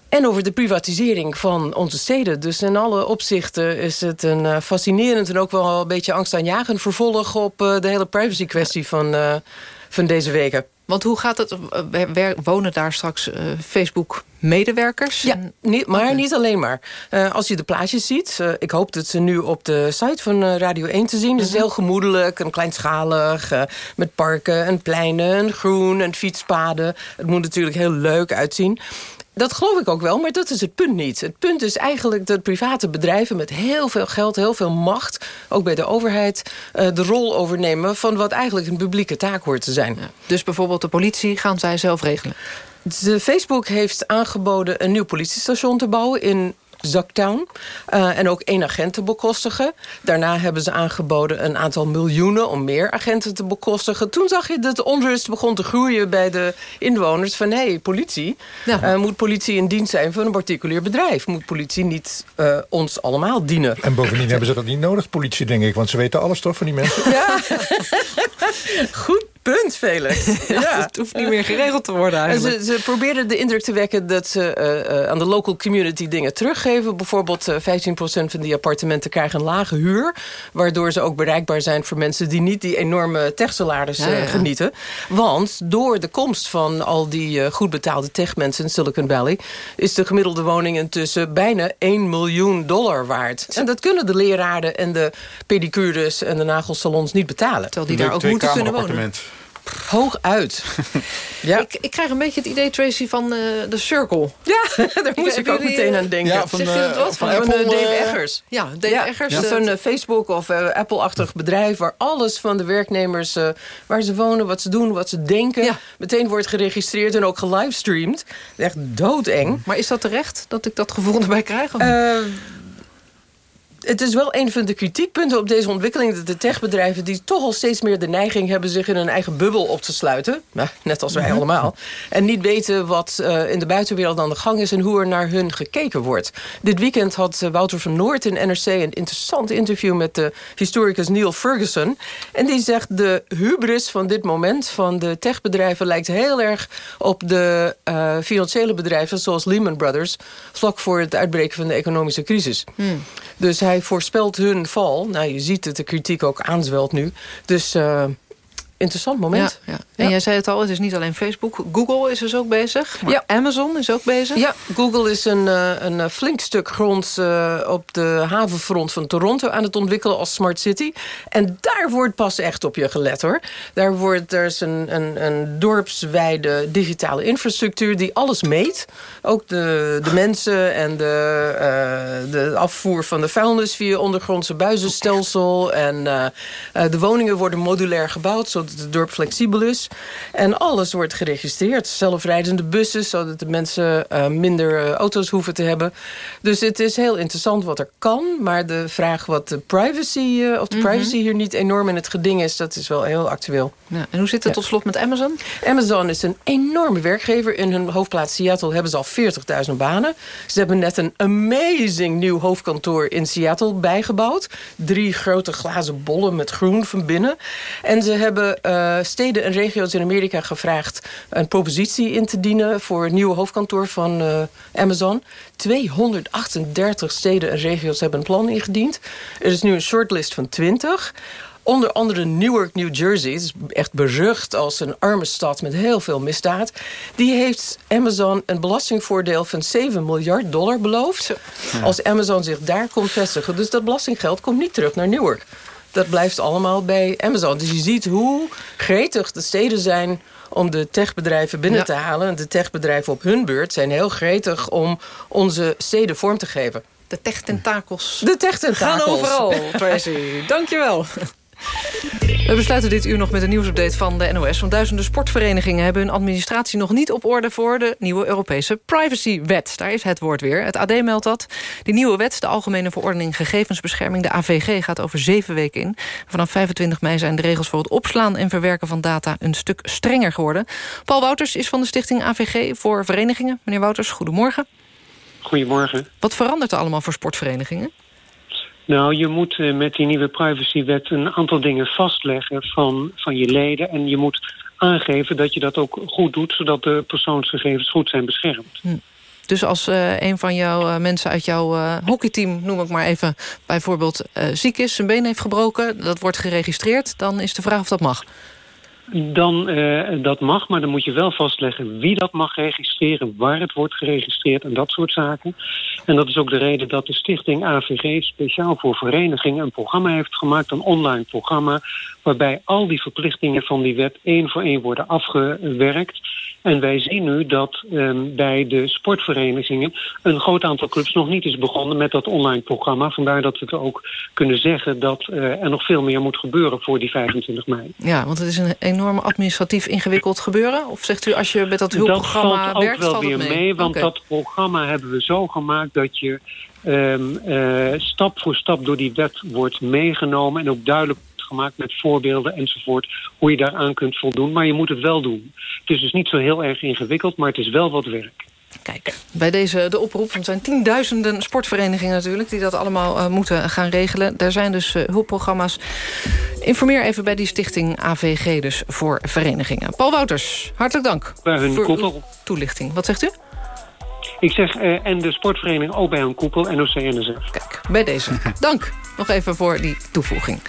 En over de privatisering van onze steden. Dus in alle opzichten is het een eh, fascinerend... en ook wel een beetje angstaanjagend vervolg... op eh, de hele privacy kwestie van, eh, van deze weken. Want hoe gaat het? Wonen daar straks eh, Facebook-medewerkers? Ja, niet, maar niet alleen maar. Als je de plaatjes ziet, ik hoop dat ze nu op de site van Radio 1 te zien. Het is heel gemoedelijk en kleinschalig, met parken en pleinen en groen en fietspaden. Het moet natuurlijk heel leuk uitzien. Dat geloof ik ook wel, maar dat is het punt niet. Het punt is eigenlijk dat private bedrijven met heel veel geld, heel veel macht... ook bij de overheid, eh, de rol overnemen... van wat eigenlijk een publieke taak hoort te zijn. Dus bijvoorbeeld de politie gaan zij zelf regelen? De Facebook heeft aangeboden een nieuw politiestation te bouwen in Zaktown. Eh, en ook één agent te bekostigen. Daarna hebben ze aangeboden een aantal miljoenen om meer agenten te bekostigen. Toen zag je dat de onrust begon te groeien bij de inwoners. Van hé, hey, politie. Eh, moet politie in dienst zijn van een particulier bedrijf? Moet politie niet eh, ons allemaal dienen? En bovendien hebben ze dat niet nodig, politie, denk ik. Want ze weten alles toch van die mensen? Ja, goed punt, Felix. Ja. Het hoeft niet meer geregeld te worden En ze, ze probeerden de indruk te wekken dat ze eh, eh, aan de local community dingen teruggeven. Bijvoorbeeld eh 15% van die appartementen krijgen een lage huur. Waardoor ze ook bereikbaar zijn voor mensen die niet die enorme techsalaris Ja, ja, eh, ja. genieten. Want door de komst van al die eh, goed betaalde techmensen in Silicon Valley... is de gemiddelde woning intussen bijna 1 miljoen dollar waard. En dat kunnen de leraren en de pedicures en de nagelsalons niet betalen. Terwijl die daar ook moeten kunnen wonen. Hoog uit. ja. Ik, ik krijg een beetje het idee, Tracy, van eh, de Circle. Ja, daar moest ik ook meteen aan denken. Ja, van, dat wat? Van, Van van, Apple, eh, Dave eh, Eggers. ja, Dave Eggers, Ja, eh, eh, Facebook of eh, Apple-achtig bedrijf... waar alles van de werknemers, eh, waar ze wonen, wat ze doen, wat ze denken... meteen wordt geregistreerd en ook gelivestreamd. Echt doodeng. Maar is dat terecht, dat ik dat gevoel erbij krijg? of? Eh, het is wel een van de kritiekpunten op deze ontwikkeling... dat de techbedrijven die toch al steeds meer de neiging hebben... zich in een eigen bubbel op te sluiten. Nou, net als wij allemaal. En niet weten wat eh, in de buitenwereld aan de gang is... en hoe er naar hun gekeken wordt. Dit weekend had eh, Wouter van Noort in NRC... een interessant interview met de historicus Neil Ferguson. En die zegt de hubris van dit moment van de techbedrijven... lijkt heel erg op de eh, financiële bedrijven zoals Lehman Brothers... vlak voor het uitbreken van de economische crisis. Hmm. Dus hij voorspelt hun val. Nou, je ziet dat de kritiek ook aanzwelt nu. Dus eh, interessant moment. Ja, En jij zei het al, het is niet alleen Facebook. Google is dus ook bezig. ja. Amazon is ook bezig. Ja, Google is een, eh, een eh, flink stuk grond uh, op de havenfront van Toronto aan het ontwikkelen als smart city. En daar wordt pas echt op je gelet hoor. Daar, wordt, er is een, een, een dorpswijde digitale infrastructuur die alles meet. Ook de, de mensen en de, de afvoer van de vuilnis via ondergrondse buizenstelsel. En de woningen worden modulair gebouwd zodat het dorp flexibel is. En alles wordt geregistreerd. Zelfrijdende bussen, zodat de mensen uh, minder uh, auto's hoeven te hebben. Dus het is heel interessant wat er kan. Maar de vraag wat de privacy, uh, of de mm -hmm. privacy hier niet enorm in het geding is... dat is wel heel actueel. Ja, en hoe zit het ja. tot slot met Amazon? Amazon is een enorme werkgever. In hun hoofdplaats Seattle hebben ze al 40.000 banen. Ze hebben net een amazing nieuw hoofdkantoor in Seattle bijgebouwd. Drie grote glazen bollen met groen van binnen. En ze hebben uh, steden en regio's in Amerika gevraagd... een propositie in te dienen voor het nieuwe hoofdkantoor van uh, Amazon. 238 steden en regio's hebben een plan ingediend. Er is nu een shortlist van 20... Onder andere Newark, New Jersey, is echt berucht als een arme stad met heel veel misdaad. Die heeft Amazon een belastingvoordeel van 7 miljard dollar beloofd. Ja. Als Amazon zich daar komt vestigen. Dus dat belastinggeld komt niet terug naar Newark dat blijft allemaal bij Amazon. Dus je ziet hoe gretig de steden zijn om de techbedrijven binnen ja. te halen. En de techbedrijven op hun beurt zijn heel gretig om onze steden vorm te geven. De techtentakels. De techtentakels. Gaan overal, Tracy. Dankjewel. We besluiten dit uur nog met een nieuwsupdate van de NOS. Want duizenden sportverenigingen hebben hun administratie nog niet op orde... voor de nieuwe Europese privacywet. Daar is het woord weer. Het AD meldt dat. Die nieuwe wet, de Algemene Verordening Gegevensbescherming... de AVG, gaat over zeven weken in. Vanaf 25 mei zijn de regels voor het opslaan en verwerken van data... een stuk strenger geworden. Paul Wouters is van de stichting AVG voor verenigingen. Meneer Wouters, goedemorgen. Goedemorgen. Wat verandert er allemaal voor sportverenigingen? Nou, je moet uh, met die nieuwe privacywet een aantal dingen vastleggen van, van je leden. En je moet aangeven dat je dat ook goed doet, zodat de persoonsgegevens goed zijn beschermd. Hm. Dus als uh, een van jouw uh, mensen uit jouw hockeyteam, noem ik maar even, bijvoorbeeld ziek is, zijn been heeft gebroken, dat wordt geregistreerd, dan is de vraag of dat mag. Dan, uh, dat mag, maar dan moet je wel vastleggen wie dat mag registreren, waar het wordt geregistreerd en dat soort zaken. En dat is ook de reden dat de stichting AVG speciaal voor verenigingen een programma heeft gemaakt, een online programma, waarbij al die verplichtingen van die wet één voor één worden afgewerkt. En wij zien nu dat um, bij de sportverenigingen een groot aantal clubs nog niet is begonnen met dat online programma. Vandaar dat we ook kunnen zeggen dat uh, er nog veel meer moet gebeuren voor die 25 mei. Ja, want het is een enorm administratief ingewikkeld gebeuren? Of zegt u als je met dat hulpprogramma dat werkt, valt ook wel weer mee? want okay. dat programma hebben we zo gemaakt dat je um, uh, stap voor stap door die wet wordt meegenomen en ook duidelijk gemaakt met voorbeelden enzovoort... hoe je daaraan kunt voldoen, maar je moet het wel doen. Het is dus niet zo heel erg ingewikkeld, maar het is wel wat werk. Kijk, bij deze de oproep, want er zijn tienduizenden sportverenigingen natuurlijk... die dat allemaal uh, moeten gaan regelen. Er zijn dus uh, hulpprogramma's. Informeer even bij die stichting AVG dus voor verenigingen. Paul Wouters, hartelijk dank bij hun voor koepel. uw toelichting. Wat zegt u? Ik zeg, uh, en de sportvereniging ook bij hun koepel, NOC-NSF. Kijk, bij deze. Dank nog even voor die toevoeging.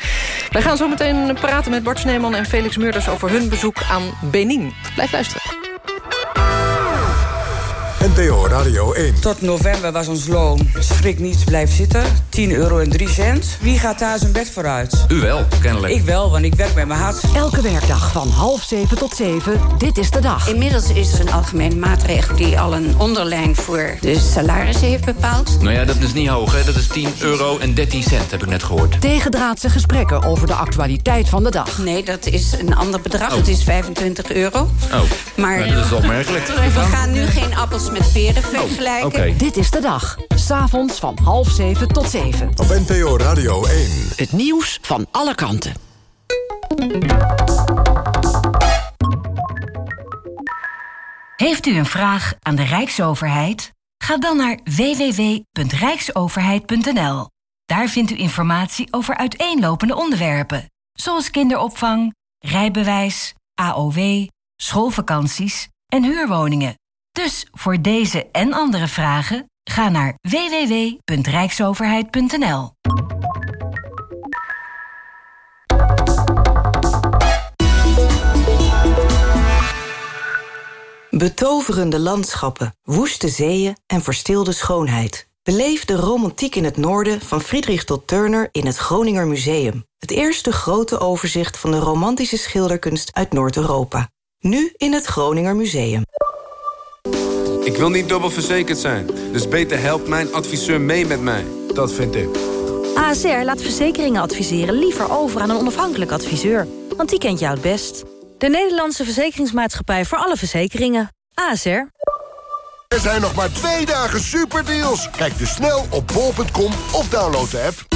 Wij gaan zo meteen praten met Bart Sneeman en Felix Meurders... over hun bezoek aan Benin. Blijf luisteren. NPO Radio 1. Tot november was ons loon. Schrik niet, blijf zitten. 10 euro en 3 cent. Wie gaat daar zijn bed vooruit? U wel, kennelijk. Ik wel, want ik werk met mijn hart. Elke werkdag van half zeven tot zeven. Dit is de dag. Inmiddels is er een algemene maatregel die al een onderlijn voor de salarissen heeft bepaald. Nou ja, dat is niet hoog, hè. Dat is 10 euro en 13 cent, heb ik net gehoord. Tegendraadse gesprekken over de actualiteit van de dag. Nee, dat is een ander bedrag. Het oh. is 25 euro. Oh, maar dat is opmerkelijk. We gaan nu geen appels met peren vergelijken. Oh, okay. Dit is de dag. S'avonds van half zeven tot zeven. Op NPO Radio 1. Het nieuws van alle kanten. Heeft u een vraag aan de Rijksoverheid? Ga dan naar www.rijksoverheid.nl. Daar vindt u informatie over uiteenlopende onderwerpen, zoals kinderopvang, rijbewijs, AOW, schoolvakanties en huurwoningen. Dus voor deze en andere vragen ga naar www.rijksoverheid.nl. Betoverende landschappen, woeste zeeën en verstilde schoonheid. Beleef de romantiek in het noorden van Friedrich tot Turner in het Groninger Museum. Het eerste grote overzicht van de romantische schilderkunst uit Noord-Europa. Nu in het Groninger Museum. Ik wil niet dubbel verzekerd zijn, dus beter helpt mijn adviseur mee met mij. Dat vind ik. ASR laat verzekeringen adviseren liever over aan een onafhankelijk adviseur. Want die kent jou het best. De Nederlandse Verzekeringsmaatschappij voor alle verzekeringen. ASR. Er zijn nog maar twee dagen superdeals. Kijk dus snel op bol.com of download de app.